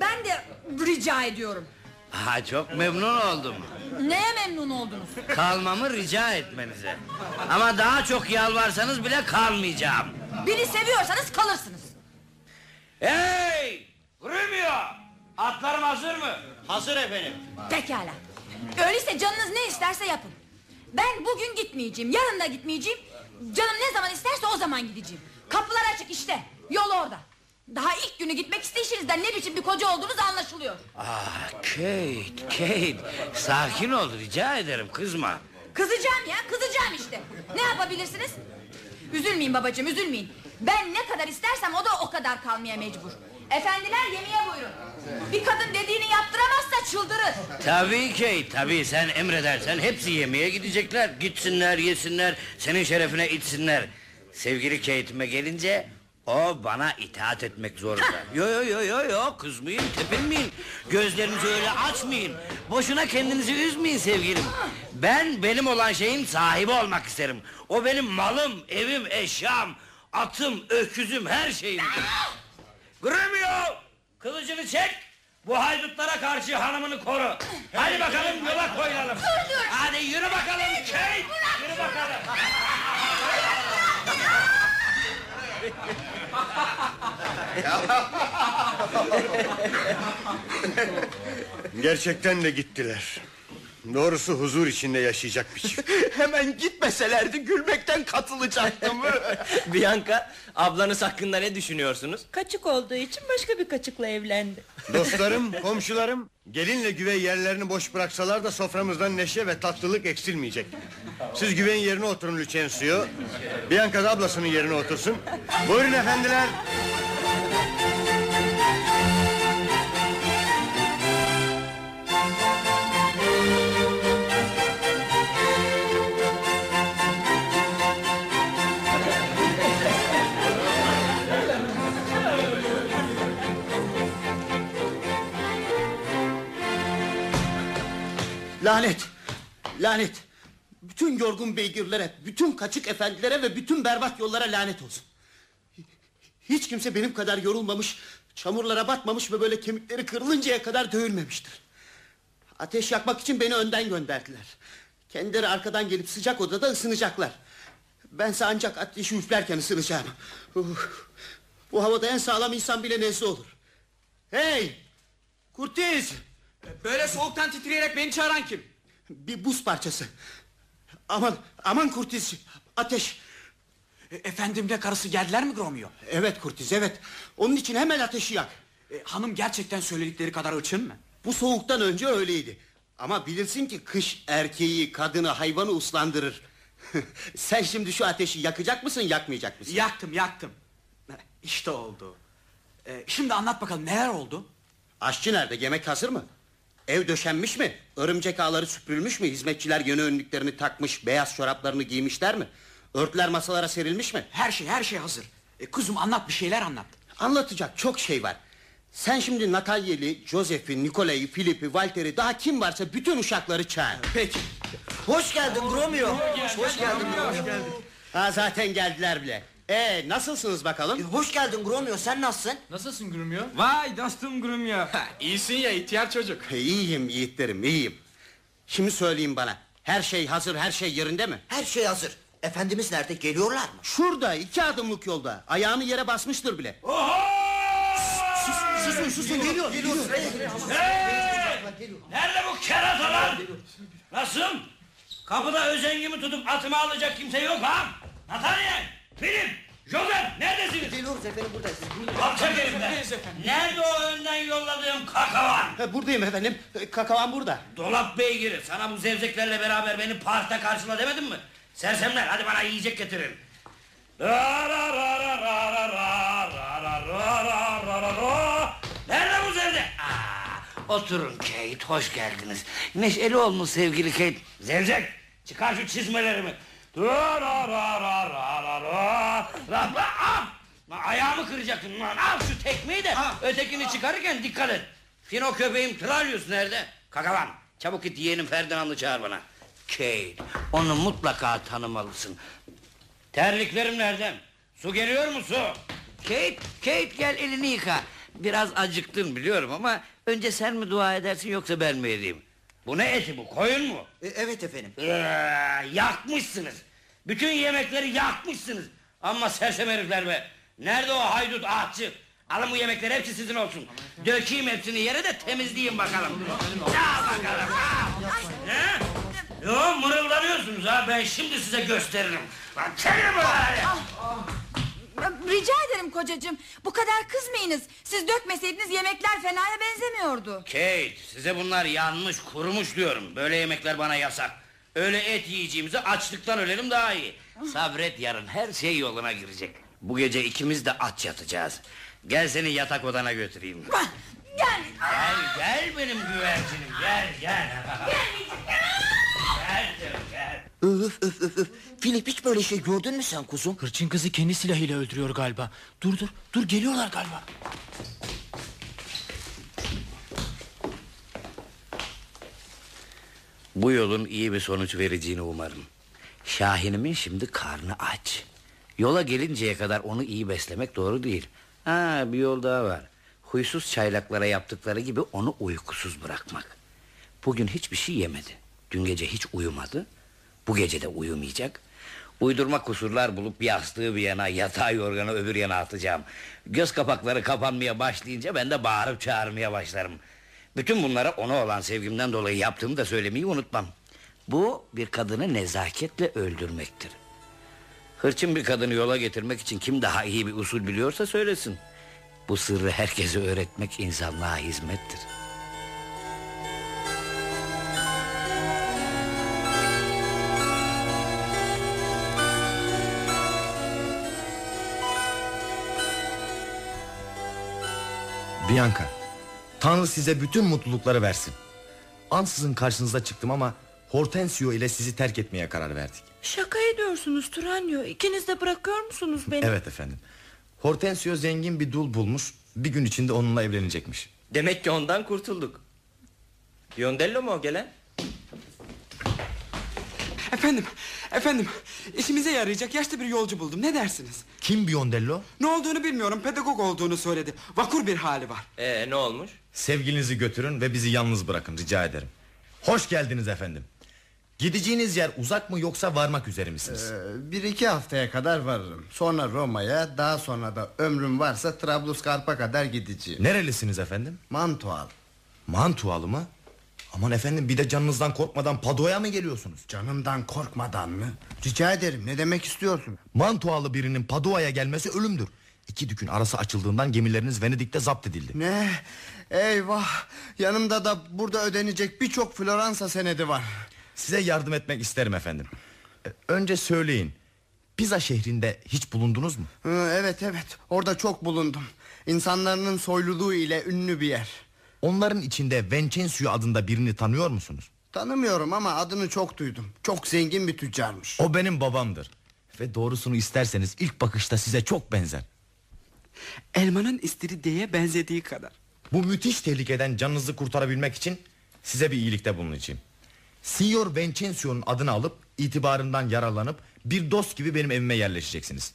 Ben de rica ediyorum. Ha, çok memnun oldum. Neye memnun oldunuz? Kalmamı rica etmenize. Ama daha çok yalvarsanız bile kalmayacağım. Beni seviyorsanız kalırsınız. Hey! Grumio! Atlarım hazır mı? Hazır efendim. Pekala. Öyleyse canınız ne isterse yapın. Ben bugün gitmeyeceğim yarın da gitmeyeceğim Canım ne zaman isterse o zaman gideceğim Kapılar açık işte yol orada Daha ilk günü gitmek isteyişinizden ne biçim bir koca olduğunuz anlaşılıyor Ah Kate, Kate. Sakin ol rica ederim kızma. Kızacağım ya kızacağım işte Ne yapabilirsiniz Üzülmeyin babacığım üzülmeyin Ben ne kadar istersem o da o kadar kalmaya mecbur Efendiler yemeğe buyurun Bir kadın dediğini yaptıramazsa çıldırır Tabii Kate, tabii sen emredersen hepsi yemeğe gidecekler. Gitsinler, yesinler, senin şerefine içsinler. Sevgili Kate'ime gelince o bana itaat etmek zorunda. yo yo yo yo yo kızmayın, tepinmeyin. Gözlerinizi öyle açmayın. Boşuna kendinizi üzmeyin sevgilim. Ben benim olan şeyin sahibi olmak isterim. O benim malım, evim, eşyam, atım, öküzüm, her şeyimdir. Gremio! Kılıcını çek! Bu haydutlara karşı hanımını koru. Hadi bakalım yola koyulalım. Hadi yürü bakalım Kate! Yürü bakalım. Gerçekten de gittiler. Doğrusu huzur içinde yaşayacak bir çift. Hemen gitmeselerdi gülmekten katılacaktım. Bianca ablanız hakkında ne düşünüyorsunuz? Kaçık olduğu için başka bir kaçıkla evlendi. Dostlarım, komşularım Gelinle güvey yerlerini boş bıraksalar da soframızdan neşe ve tatlılık eksilmeyecek Siz güveyin yerine oturun Lucenzio Bianca da ablasının yerine otursun Buyurun efendiler Lanet. Lanet. Bütün yorgun beygirlere, bütün kaçık efendilere ve bütün berbat yollara lanet olsun. Hiç kimse benim kadar yorulmamış, çamurlara batmamış ve böyle kemikleri kırılıncaya kadar dövülmemiştir. Ateş yakmak için beni önden gönderdiler. Kendileri arkadan gelip sıcak odada ısınacaklar. Bense ancak ateşi üflerken ısınacağım. Uf, bu havada en sağlam insan bile nezle olur. Hey! Kurtiz! Böyle soğuktan titreyerek beni çağıran kim? Bir buz parçası. Aman, aman Kurtiz! Ateş! E, efendim ve karısı geldiler mi Gromio? Evet Kurtiz, evet. Onun için hemen ateşi yak. E, hanım gerçekten söyledikleri kadar ırçın mı? Bu soğuktan önce öyleydi. Ama bilirsin ki kış erkeği, kadını, hayvanı uslandırır. Sen şimdi şu ateşi yakacak mısın, yakmayacak mısın? Yaktım, yaktım. İşte oldu. E, şimdi anlat bakalım neler oldu? Aşçı nerede? Yemek hazır mı? Ev döşenmiş mi? Örümcek ağları süpürülmüş mü? Hizmetçiler yeni önlüklerini takmış, beyaz çoraplarını giymişler mi? Örtüler masalara serilmiş mi? Her şey, her şey hazır. E, kuzum anlat bir şeyler anlat. Anlatacak çok şey var. Sen şimdi Natalya'yı, Joseph'i, Nikola'yı, Filip'i, Walter'i daha kim varsa bütün uşakları çağır. Peki. Hoş geldin Gromio. Hoş geldin Gromio. Ha zaten geldiler bile. Ee nasılsınız bakalım? Hoş geldin Gromio sen nasılsın? Nasılsın Grumio? Vay dostum Gromio. İyisin ya ihtiyar çocuk. iyiyim yiğitlerim iyiyim. Şimdi söyleyin bana. Her şey hazır her şey yerinde mi? Her şey hazır. Efendimiz nerede geliyorlar mı? Şurada iki adımlık yolda. Ayağını yere basmıştır bile. Susun susun geliyor geliyor. Hey! Nerede bu keratalar? Nasıl? Kapıda özengimi tutup atımı alacak kimse yok ha? Nathaniel, Filip, Joseph neredesiniz? Geliyoruz efendim buradayız. Alçak herifler. Nerede o önden yolladığım kakavan? Ha, buradayım efendim. E, Kakavan burada. Dolap beygiri sana bu zevzeklerle beraber beni parkta karşıla demedim mi? Sersemler hadi bana yiyecek getirin. Ra ra ra ra ra ra ra ra ra ra ra ra ra ra. Nerede bu zevzek? Aa, oturun Kate hoş geldiniz. Neşeli olmuş sevgili Kate. Zevzek çıkar şu çizmelerimi. Ayağımı kıracaktın lan al şu tekmeyi de ah, ötekini ah. çıkarırken dikkat et Fino köpeğim Tralyus nerede? Kakavan çabuk git yeğenim Ferdinand'ı çağır bana Kate onu mutlaka tanımalısın Terliklerim nereden? Su geliyor mu su? Kate, Kate gel elini yıka Biraz acıktın biliyorum ama Önce sen mi dua edersin yoksa ben mi edeyim? Bu ne eti bu koyun mu? E, evet efendim ee, Yakmışsınız bütün yemekleri yakmışsınız. Ama sersem herifler be. Nerede o haydut ahçı? Alın bu yemekler hepsi sizin olsun. Dökeyim hepsini yere de temizleyin bakalım. Al bakalım. al. Ne? Yo mırıldanıyorsunuz ha ben şimdi size gösteririm. Lan çekin bunları. Rica ederim kocacığım. Bu kadar kızmayınız. Siz dökmeseydiniz yemekler fenaya benzemiyordu. Kate size bunlar yanmış kurumuş diyorum. Böyle yemekler bana yasak. Öyle et yiyeceğimizi açlıktan ölelim daha iyi. Sabret yarın her şey yoluna girecek. Bu gece ikimiz de aç yatacağız. Gel seni yatak odana götüreyim. Gel. Gel gel benim güvercinim gel gel. gel canım, gel. Öf öf öf öf. Filip hiç böyle şey gördün mü sen kuzum? Hırçın kızı kendi silahıyla öldürüyor galiba. Dur dur dur geliyorlar galiba. Bu yolun iyi bir sonuç vereceğini umarım. Şahinimin şimdi karnı aç. Yola gelinceye kadar onu iyi beslemek doğru değil. Ha bir yol daha var. Huysuz çaylaklara yaptıkları gibi onu uykusuz bırakmak. Bugün hiçbir şey yemedi. Dün gece hiç uyumadı. Bu gece de uyumayacak. Uydurma kusurlar bulup yastığı bir yana, yatağı yorganı öbür yana atacağım. Göz kapakları kapanmaya başlayınca ben de bağırıp çağırmaya başlarım. Bütün bunlara ona olan sevgimden dolayı yaptığımı da söylemeyi unutmam. Bu bir kadını nezaketle öldürmektir. Hırçın bir kadını yola getirmek için kim daha iyi bir usul biliyorsa söylesin. Bu sırrı herkese öğretmek insanlığa hizmettir. Bianca, Tanrı size bütün mutlulukları versin. Ansızın karşınıza çıktım ama Hortensio ile sizi terk etmeye karar verdik. Şaka ediyorsunuz Turanyo. İkiniz de bırakıyor musunuz beni? Evet efendim. Hortensio zengin bir dul bulmuş. Bir gün içinde onunla evlenecekmiş. Demek ki ondan kurtulduk. Biondello mu o gelen? Efendim, efendim. işimize yarayacak yaşlı bir yolcu buldum. Ne dersiniz? Kim Biondello? Ne olduğunu bilmiyorum. Pedagog olduğunu söyledi. Vakur bir hali var. Ee ne olmuş? Sevgilinizi götürün ve bizi yalnız bırakın rica ederim. Hoş geldiniz efendim. Gideceğiniz yer uzak mı yoksa varmak üzere misiniz? Ee, bir iki haftaya kadar varırım. Sonra Roma'ya, daha sonra da ömrüm varsa Trablusgarp'a kadar gideceğim. Nerelisiniz efendim? Mantual. Mantualı mı? Aman efendim bir de canınızdan korkmadan Pado'ya mı geliyorsunuz? Canımdan korkmadan mı? Rica ederim ne demek istiyorsun? Mantualı birinin Pado'ya gelmesi ölümdür. İki dükün arası açıldığından gemileriniz Venedik'te zapt edildi. Ne? Eyvah! Yanımda da burada ödenecek birçok Floransa senedi var. Size yardım etmek isterim efendim. Ee, Önce söyleyin. Pisa şehrinde hiç bulundunuz mu? Evet evet orada çok bulundum. İnsanların soyluluğu ile ünlü bir yer. Onların içinde Vincenzo adında birini tanıyor musunuz? Tanımıyorum ama adını çok duydum. Çok zengin bir tüccarmış. O benim babamdır. Ve doğrusunu isterseniz ilk bakışta size çok benzer. Elmanın istiridyeye benzediği kadar. Bu müthiş tehlikeden canınızı kurtarabilmek için size bir iyilikte bulunacağım. Signor Vincenzo'nun adını alıp itibarından yararlanıp bir dost gibi benim evime yerleşeceksiniz.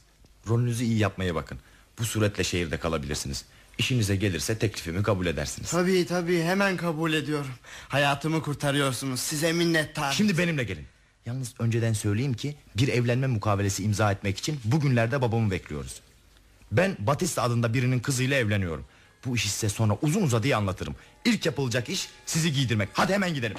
Rolünüzü iyi yapmaya bakın. Bu suretle şehirde kalabilirsiniz. İşinize gelirse teklifimi kabul edersiniz. Tabii tabii hemen kabul ediyorum. Hayatımı kurtarıyorsunuz. Size minnettarım. Şimdi benimle gelin. Yalnız önceden söyleyeyim ki bir evlenme mukavelesi imza etmek için bugünlerde babamı bekliyoruz. Ben Batista adında birinin kızıyla evleniyorum. Bu işi size sonra uzun uzadıya anlatırım. İlk yapılacak iş sizi giydirmek. Hadi hemen gidelim.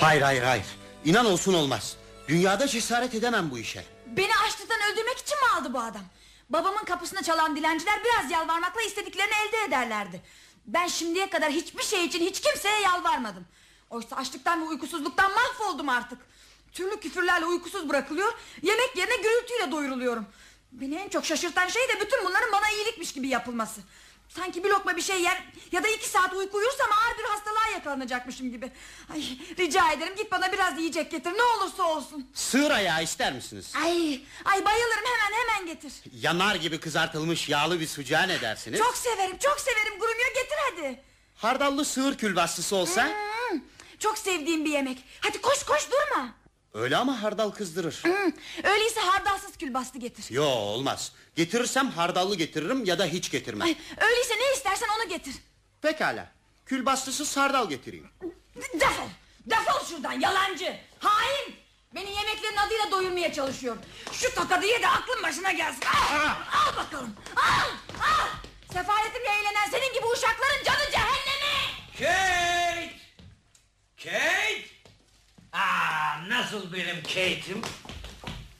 Hayır hayır hayır. İnan olsun olmaz. Dünyada cesaret edemem bu işe. Beni açlıktan öldürmek için mi aldı bu adam? Babamın kapısına çalan dilenciler biraz yalvarmakla istediklerini elde ederlerdi. Ben şimdiye kadar hiçbir şey için hiç kimseye yalvarmadım. Oysa açlıktan ve uykusuzluktan mahvoldum artık. Türlü küfürlerle uykusuz bırakılıyor, yemek yerine gürültüyle doyuruluyorum. Beni en çok şaşırtan şey de bütün bunların bana iyilikmiş gibi yapılması. Sanki bir lokma bir şey yer ya da iki saat uyku uyursam ağır bir hastalığa yakalanacakmışım gibi. Ay rica ederim git bana biraz yiyecek getir ne olursa olsun. Sığır ayağı ister misiniz? Ay ay bayılırım hemen hemen getir. Yanar gibi kızartılmış yağlı bir sucuğa ne dersiniz? Çok severim çok severim Grumio getir hadi. Hardallı sığır külbastısı olsa? Hmm, çok sevdiğim bir yemek. Hadi koş koş durma. Öyle ama hardal kızdırır. Hmm, öyleyse hardalsız külbastı getir. Yo olmaz. Getirirsem hardallı getiririm ya da hiç getirmem. Ay, öyleyse ne istersen onu getir. Pekala. Külbastısız hardal getireyim. Defol! Defol şuradan yalancı! Hain! Beni yemeklerin adıyla doyurmaya çalışıyor. Şu tokadı ye de aklın başına gelsin. Al, al bakalım. Al, al. Sefaletimle eğlenen senin gibi uşakların canı cehenneme. Kate! Kate! Aa, nasıl benim Kate'im?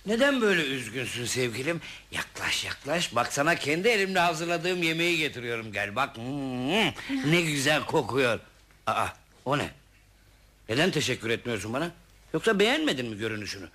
Neden böyle üzgünsün sevgilim? Yaklaş yaklaş bak sana kendi elimle hazırladığım yemeği getiriyorum gel bak. Hmm, ne güzel kokuyor. Aa, o ne? Neden teşekkür etmiyorsun bana? Yoksa beğenmedin mi görünüşünü?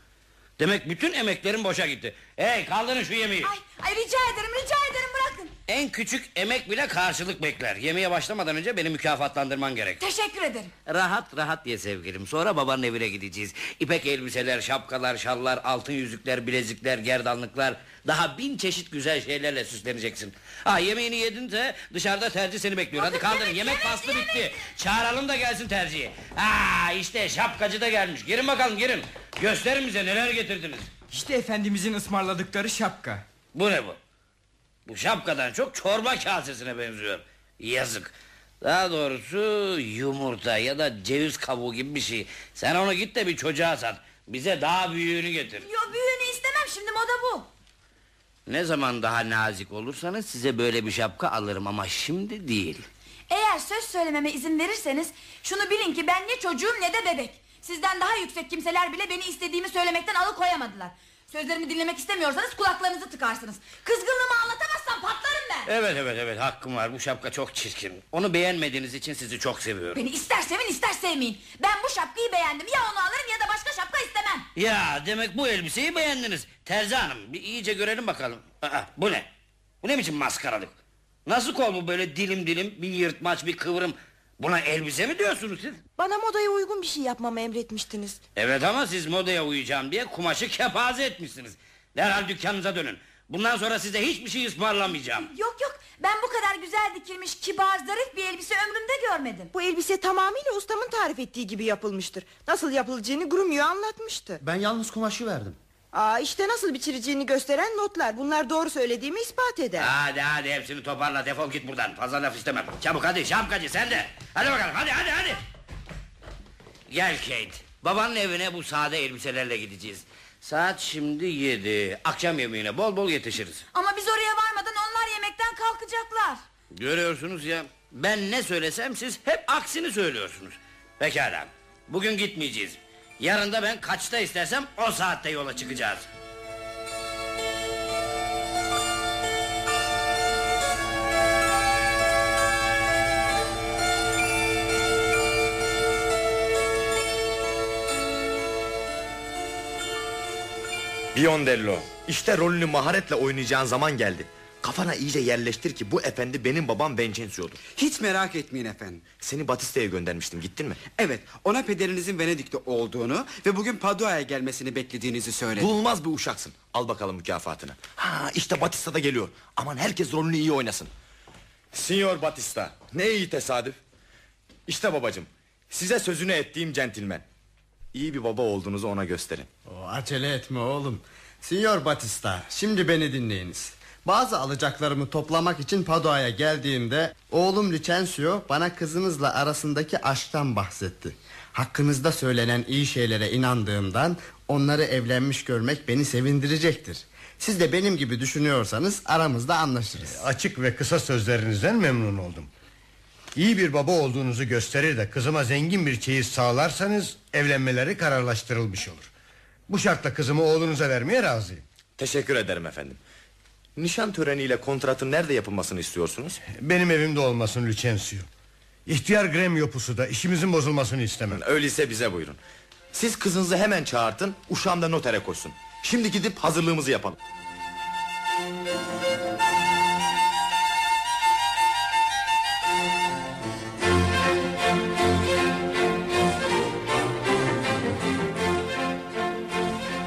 Demek bütün emeklerin boşa gitti. Hey kaldırın şu yemeği. Ay, ay rica ederim rica ederim bırakın. En küçük emek bile karşılık bekler. Yemeğe başlamadan önce beni mükafatlandırman gerek. Teşekkür ederim. Rahat rahat ye sevgilim. Sonra babanın evine gideceğiz. İpek elbiseler, şapkalar, şallar, altın yüzükler, bilezikler, gerdanlıklar... ...daha bin çeşit güzel şeylerle süsleneceksin. Ha yemeğini yedin de dışarıda tercih seni bekliyor. Hadi kaldırın. Yemek faslı bitti. Çağıralım da gelsin tercihi. Ha işte şapkacı da gelmiş. Girin bakalım girin. Gösterin bize neler getirdiniz. İşte efendimizin ısmarladıkları şapka. Bu ne bu? Bu şapkadan çok çorba kasesine benziyor. Yazık. Daha doğrusu yumurta ya da ceviz kabuğu gibi bir şey. Sen onu git de bir çocuğa sat. Bize daha büyüğünü getir. Yo büyüğünü istemem şimdi moda bu. Ne zaman daha nazik olursanız size böyle bir şapka alırım ama şimdi değil. Eğer söz söylememe izin verirseniz şunu bilin ki ben ne çocuğum ne de bebek. Sizden daha yüksek kimseler bile beni istediğimi söylemekten alıkoyamadılar. Sözlerimi dinlemek istemiyorsanız kulaklarınızı tıkarsınız. Kızgınlığımı anlatamazsam patlarım ben. Evet evet evet hakkım var bu şapka çok çirkin. Onu beğenmediğiniz için sizi çok seviyorum. Beni ister sevin ister sevmeyin. Ben bu şapkayı beğendim. Ya onu alırım ya da başka şapka istemem. Ya demek bu elbiseyi beğendiniz. Terzi hanım bir iyice görelim bakalım. Aa, bu ne? Bu ne biçim maskaralık? Nasıl kol bu böyle dilim dilim bir yırtmaç bir kıvrım. Buna elbise mi diyorsunuz siz? Bana modaya uygun bir şey yapmamı emretmiştiniz. Evet ama siz modaya uyacağım diye kumaşı kepaze etmişsiniz. Derhal dükkanınıza dönün. Bundan sonra size hiçbir şey ısmarlamayacağım. Yok yok ben bu kadar güzel dikilmiş kibar zarif bir elbise ömrümde görmedim. Bu elbise tamamıyla ustamın tarif ettiği gibi yapılmıştır. Nasıl yapılacağını Grumio anlatmıştı. Ben yalnız kumaşı verdim. Aa işte nasıl biçileceğini gösteren notlar. Bunlar doğru söylediğimi ispat eder. Hadi hadi hepsini toparla defol git buradan. Fazla laf istemem. Çabuk hadi şapkacı sen de. Hadi bakalım hadi hadi hadi. Gel Kate. Babanın evine bu sade elbiselerle gideceğiz. Saat şimdi yedi. Akşam yemeğine bol bol yetişiriz. Ama biz oraya varmadan onlar yemekten kalkacaklar. Görüyorsunuz ya. Ben ne söylesem siz hep aksini söylüyorsunuz. Pekala. Bugün gitmeyeceğiz. Yarın da ben kaçta istersem o saatte yola çıkacağız. Biondello işte rolünü maharetle oynayacağın zaman geldi. Kafana iyice yerleştir ki bu efendi benim babam Vincenzo'dur. Hiç merak etmeyin efendim. Seni Batista'ya göndermiştim gittin mi? Evet ona pederinizin Venedik'te olduğunu ve bugün Padua'ya gelmesini beklediğinizi söyledi. Bulunmaz bir uşaksın. Al bakalım mükafatını. Ha işte Batista da geliyor. Aman herkes rolünü iyi oynasın. Signor Batista ne iyi tesadüf. İşte babacım size sözünü ettiğim centilmen. İyi bir baba olduğunuzu ona gösterin. O, acele etme oğlum. Signor Batista şimdi beni dinleyiniz. Bazı alacaklarımı toplamak için Padoa'ya geldiğimde oğlum Licensio bana kızınızla arasındaki aşktan bahsetti. Hakkınızda söylenen iyi şeylere inandığımdan onları evlenmiş görmek beni sevindirecektir. Siz de benim gibi düşünüyorsanız aramızda anlaşırız. Açık ve kısa sözlerinizden memnun oldum. İyi bir baba olduğunuzu gösterir de kızıma zengin bir çeyiz sağlarsanız evlenmeleri kararlaştırılmış olur. Bu şartla kızımı oğlunuza vermeye razıyım. Teşekkür ederim efendim. Nişan töreniyle kontratın nerede yapılmasını istiyorsunuz? Benim evimde olmasın Lucensio. İhtiyar Gremio pusuda işimizin bozulmasını istemem. Öyleyse bize buyurun. Siz kızınızı hemen çağırtın, uşağım da notere koysun. Şimdi gidip hazırlığımızı yapalım.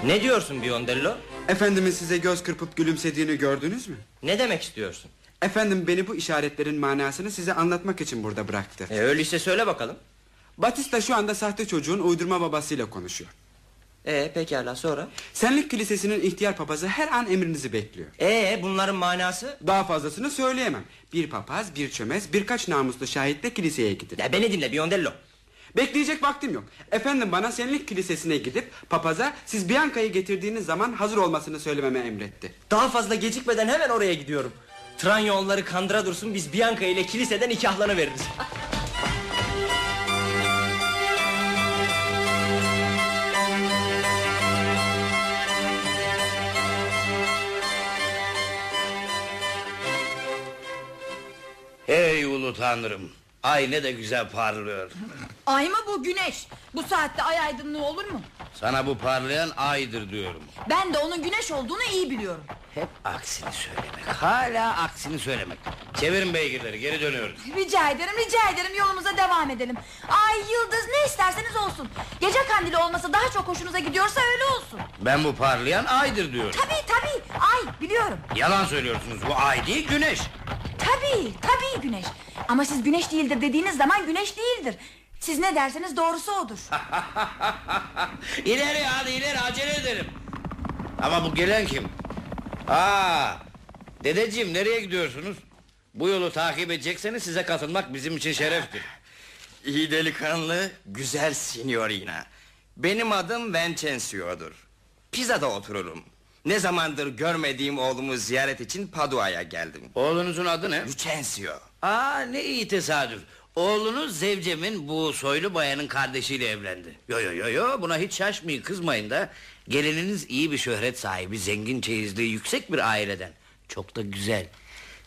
Ne diyorsun Biondello? Efendimin size göz kırpıp gülümsediğini gördünüz mü? Ne demek istiyorsun? Efendim beni bu işaretlerin manasını size anlatmak için burada bıraktı. E, öyleyse söyle bakalım. Batista şu anda sahte çocuğun uydurma babasıyla konuşuyor. Ee pekala sonra? Senlik Kilisesi'nin ihtiyar papazı her an emrinizi bekliyor. Ee bunların manası? Daha fazlasını söyleyemem. Bir papaz, bir çömez, birkaç namuslu şahitle kiliseye gidir. Ya beni dinle Biondello. Bekleyecek vaktim yok. Efendim bana Senlik Kilisesi'ne gidip papaza siz Bianca'yı getirdiğiniz zaman hazır olmasını söylememe emretti. Daha fazla gecikmeden hemen oraya gidiyorum. Tranyo onları kandıra dursun biz Bianca ile kiliseden nikahlanıveririz. Ey ulu tanrım. Ay ne de güzel parlıyor. Ay mı bu güneş? Bu saatte ay aydınlığı olur mu? Sana bu parlayan aydır diyorum. Ben de onun güneş olduğunu iyi biliyorum. Hep aksini söylemek. Hala aksini söylemek. Çevirin beygirleri geri dönüyoruz. Rica ederim rica ederim yolumuza devam edelim. Ay yıldız ne isterseniz olsun. Gece kandili olması daha çok hoşunuza gidiyorsa öyle olsun. Ben bu parlayan aydır diyorum. Tabii tabii ay biliyorum. Yalan söylüyorsunuz bu ay değil güneş. Tabii tabii güneş. Ama siz güneş değildir dediğiniz zaman güneş değildir. Siz ne derseniz doğrusu odur. ileri hadi ileri acele edelim. Ama bu gelen kim? Aa, dedeciğim nereye gidiyorsunuz? Bu yolu takip edecekseniz size katılmak bizim için şereftir. İyi delikanlı, güzel signorina. Benim adım Vincenzo'dur. Pisa'da otururum. Ne zamandır görmediğim oğlumu ziyaret için Padua'ya geldim. Oğlunuzun adı ne? Vincenzo. Aa ne iyi tesadüf. Oğlunuz Zevcem'in bu soylu bayanın kardeşiyle evlendi. Yo yo yo yo buna hiç şaşmayın kızmayın da. Gelininiz iyi bir şöhret sahibi, zengin çeyizliği yüksek bir aileden. Çok da güzel.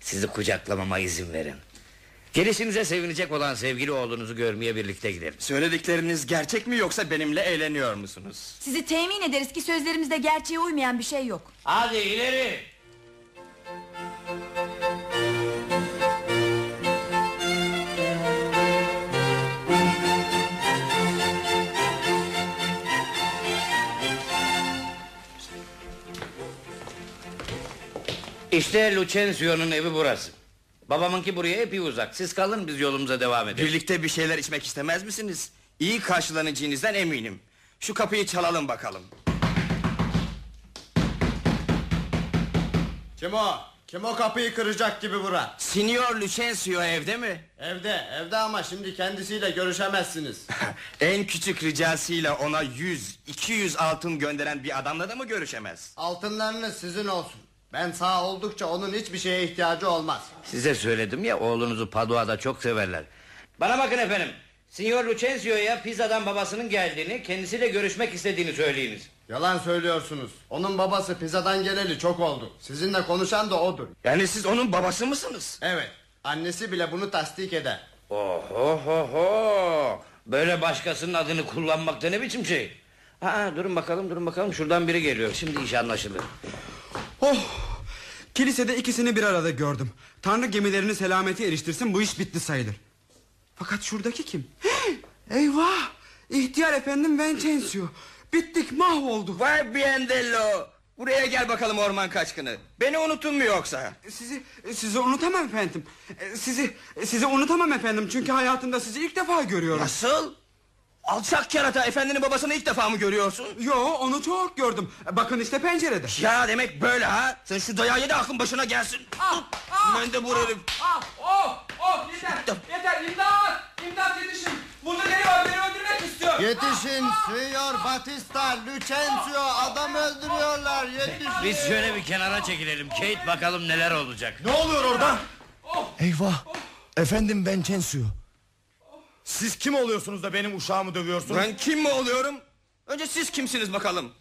Sizi kucaklamama izin verin. Gelişinize sevinecek olan sevgili oğlunuzu görmeye birlikte gidelim. Söyledikleriniz gerçek mi yoksa benimle eğleniyor musunuz? Sizi temin ederiz ki sözlerimizde gerçeğe uymayan bir şey yok. Hadi ileri. İşte Lucenzio'nun evi burası. Babamınki buraya epey uzak. Siz kalın biz yolumuza devam edelim. Birlikte bir şeyler içmek istemez misiniz? İyi karşılanacağınızdan eminim. Şu kapıyı çalalım bakalım. Kim o? Kim o kapıyı kıracak gibi bura? Signor Lucenzio evde mi? Evde, evde ama şimdi kendisiyle görüşemezsiniz. En küçük ricasıyla ona 100, 200 altın gönderen bir adamla da mı görüşemez? Altınlarınız sizin olsun. Ben sağ oldukça onun hiçbir şeye ihtiyacı olmaz. Size söyledim ya oğlunuzu Padua'da çok severler. Bana bakın efendim. Signor Lucenzio'ya Pisa'dan babasının geldiğini, kendisiyle görüşmek istediğini söyleyiniz. Yalan söylüyorsunuz. Onun babası pizzadan geleli çok oldu. Sizinle konuşan da odur. Yani siz onun babası mısınız? Evet. Annesi bile bunu tasdik eder. Oho ho ho. Böyle başkasının adını kullanmak da ne biçim şey? Aa, durun bakalım durun bakalım şuradan biri geliyor. Şimdi iş anlaşılır. Oh! Kilisede ikisini bir arada gördüm. Tanrı gemilerini selamete eriştirsin bu iş bitti sayılır. Fakat şuradaki kim? Eyvah! İhtiyar efendim Vincenzo. Bittik mahvolduk. Vay Biendello. Buraya gel bakalım orman kaçkını. Beni unuttun mu yoksa? Sizi sizi unutamam efendim. Sizi sizi unutamam efendim çünkü hayatımda sizi ilk defa görüyorum. Nasıl? Alçak kerata efendinin babasını ilk defa mı görüyorsun? Yo onu çok gördüm. Bakın işte pencerede. Ya demek böyle ha? Sen şu dayağı ye de aklın başına gelsin. Ah, ah, ben de vurarım. Ah, oh, oh yeter, yeter imdat, imdat yetişin. Burada var beni öldürmek istiyor. Yetişin Signor Batista, Lucenzio adam öldürüyorlar yetişin. Biz şöyle bir kenara çekilelim. Kate bakalım neler olacak. Ne oluyor orada? Oh. Eyvah. Efendim Vincenzo. Siz kim oluyorsunuz da benim uşağımı dövüyorsunuz? Ben kim mi oluyorum? Önce siz kimsiniz bakalım?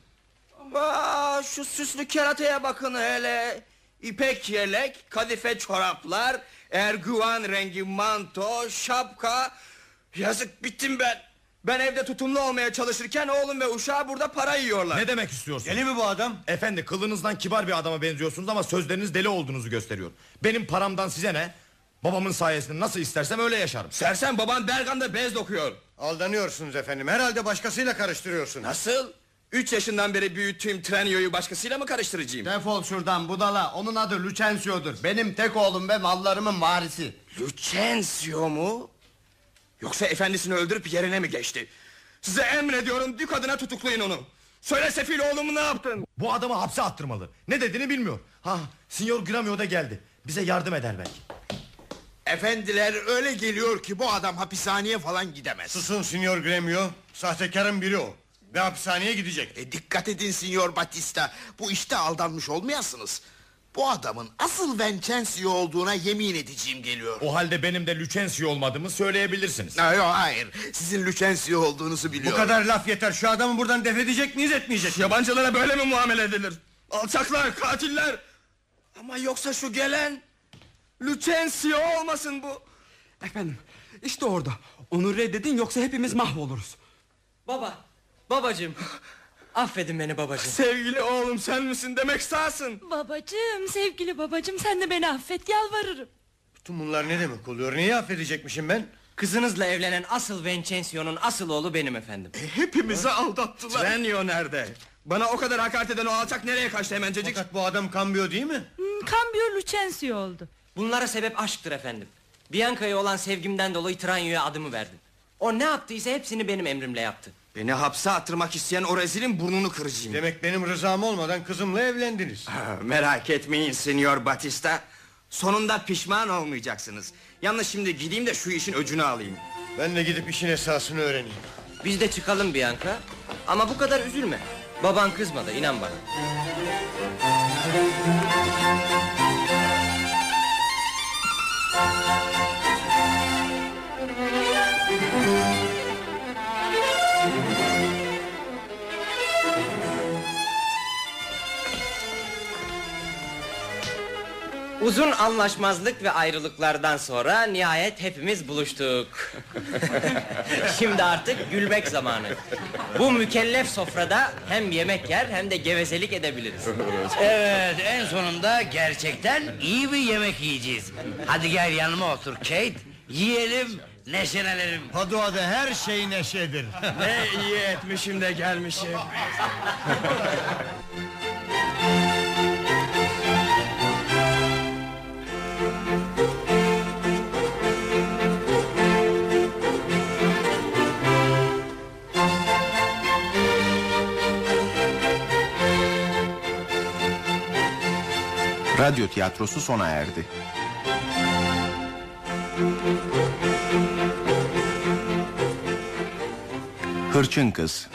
Aa, şu süslü kerataya bakın hele. İpek yelek, kadife çoraplar, erguvan rengi manto, şapka. Yazık bittim ben. Ben evde tutumlu olmaya çalışırken oğlum ve uşağı burada para yiyorlar. Ne demek istiyorsun? Deli mi bu adam? Efendi kılınızdan kibar bir adama benziyorsunuz ama sözleriniz deli olduğunuzu gösteriyor. Benim paramdan size ne? Babamın sayesinde nasıl istersem öyle yaşarım. Sersem baban Bergam'da bez dokuyor. Aldanıyorsunuz efendim. Herhalde başkasıyla karıştırıyorsunuz. Nasıl? Üç yaşından beri büyüttüğüm Trenio'yu başkasıyla mı karıştıracağım? Defol şuradan budala. Onun adı Lucenzio'dur. Benim tek oğlum ve mallarımın varisi. Lucenzio mu? Yoksa efendisini öldürüp yerine mi geçti? Size emrediyorum dük adına tutuklayın onu. Söyle sefil oğlumu ne yaptın? Bu adamı hapse attırmalı. Ne dediğini bilmiyor. Ha, Signor Gramio da geldi. Bize yardım eder belki. Efendiler öyle geliyor ki bu adam hapishaneye falan gidemez. Susun Signor Gremio. Sahtekarın biri o. Ve hapishaneye gidecek. E, dikkat edin Signor Batista. Bu işte aldanmış olmayasınız. Bu adamın asıl Vincencio olduğuna yemin edeceğim geliyor. O halde benim de Lucensio olmadığımı söyleyebilirsiniz. Ha, yok, hayır. Sizin Lucensio olduğunuzu Bu biliyorum. kadar laf yeter. Şu adamı buradan def edecek miyiz etmeyecek? Yabancılara böyle mi muamele edilir? Alçaklar, katiller. Ama yoksa şu gelen... Lucensio olmasın bu. Efendim işte orada. Onu reddedin yoksa hepimiz mahvoluruz. Baba, babacığım. Affedin beni babacığım. Sevgili oğlum sen misin demek sağsın. Babacığım sevgili babacığım sen de beni affet yalvarırım. Bütün bunlar ne demek oluyor? Neyi affedecekmişim ben? Kızınızla evlenen asıl Vincenzo'nun asıl oğlu benim efendim. Hepimizi aldattılar. Trenio nerede? Bana o kadar hakaret eden o alçak nereye kaçtı hemencecik? Fakat bu adam Cambio değil mi? Hmm, Cambio Lucensio oldu. Bunlara sebep aşktır efendim. Bianca'ya olan sevgimden dolayı Tranio'ya adımı verdim. O ne yaptıysa hepsini benim emrimle yaptı. Beni hapse attırmak isteyen o rezilin burnunu kıracağım. Demek benim rızam olmadan kızımla evlendiniz. Merak etmeyin Senyor Batista. Sonunda pişman olmayacaksınız. Yalnız şimdi gideyim de şu işin öcünü alayım. Ben de gidip işin esasını öğreneyim. Biz de çıkalım Bianca. Ama bu kadar üzülme. Baban kızmadı inan bana. Uzun anlaşmazlık ve ayrılıklardan sonra nihayet hepimiz buluştuk. Şimdi artık gülmek zamanı. Bu mükellef sofrada hem yemek yer hem de gevezelik edebiliriz. Evet en sonunda gerçekten iyi bir yemek yiyeceğiz. Hadi gel yanıma otur Kate. Yiyelim neşelenelim. Padua'da her şey neşedir. Ne iyi etmişim de gelmişim. Radyo tiyatrosu sona erdi. Hırçın Kız.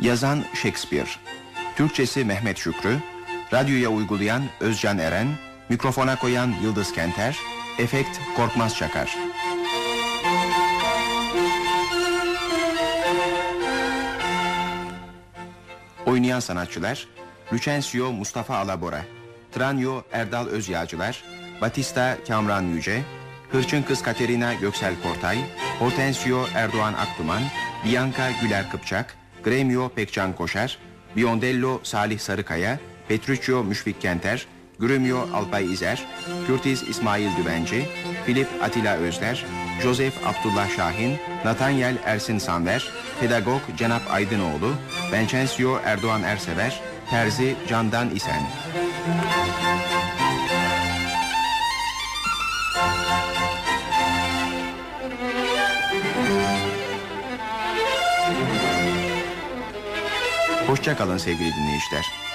Yazan Shakespeare. Türkçesi Mehmet Şükrü. Radyoya uygulayan Özcan Eren. Mikrofona koyan Yıldız Kenter. Efekt Korkmaz Çakar Oynayan sanatçılar Lucensio Mustafa Alabora Tranio Erdal Özyağcılar Batista Kamran Yüce Hırçın Kız Katerina Göksel Kortay Hortensio Erdoğan Akduman Bianca Güler Kıpçak Gremio Pekcan Koşar Biondello Salih Sarıkaya Petruccio Müşfik Kenter Gremio Alpay İzer Kürtiz İsmail Düvenci Filip Atilla Özler Joseph Abdullah Şahin Nathaniel Ersin Sanver Pedagog Cenap Aydınoğlu Vincencio Erdoğan Ersever Terzi Candan İsen Hoşça kalın sevgili dinleyiciler.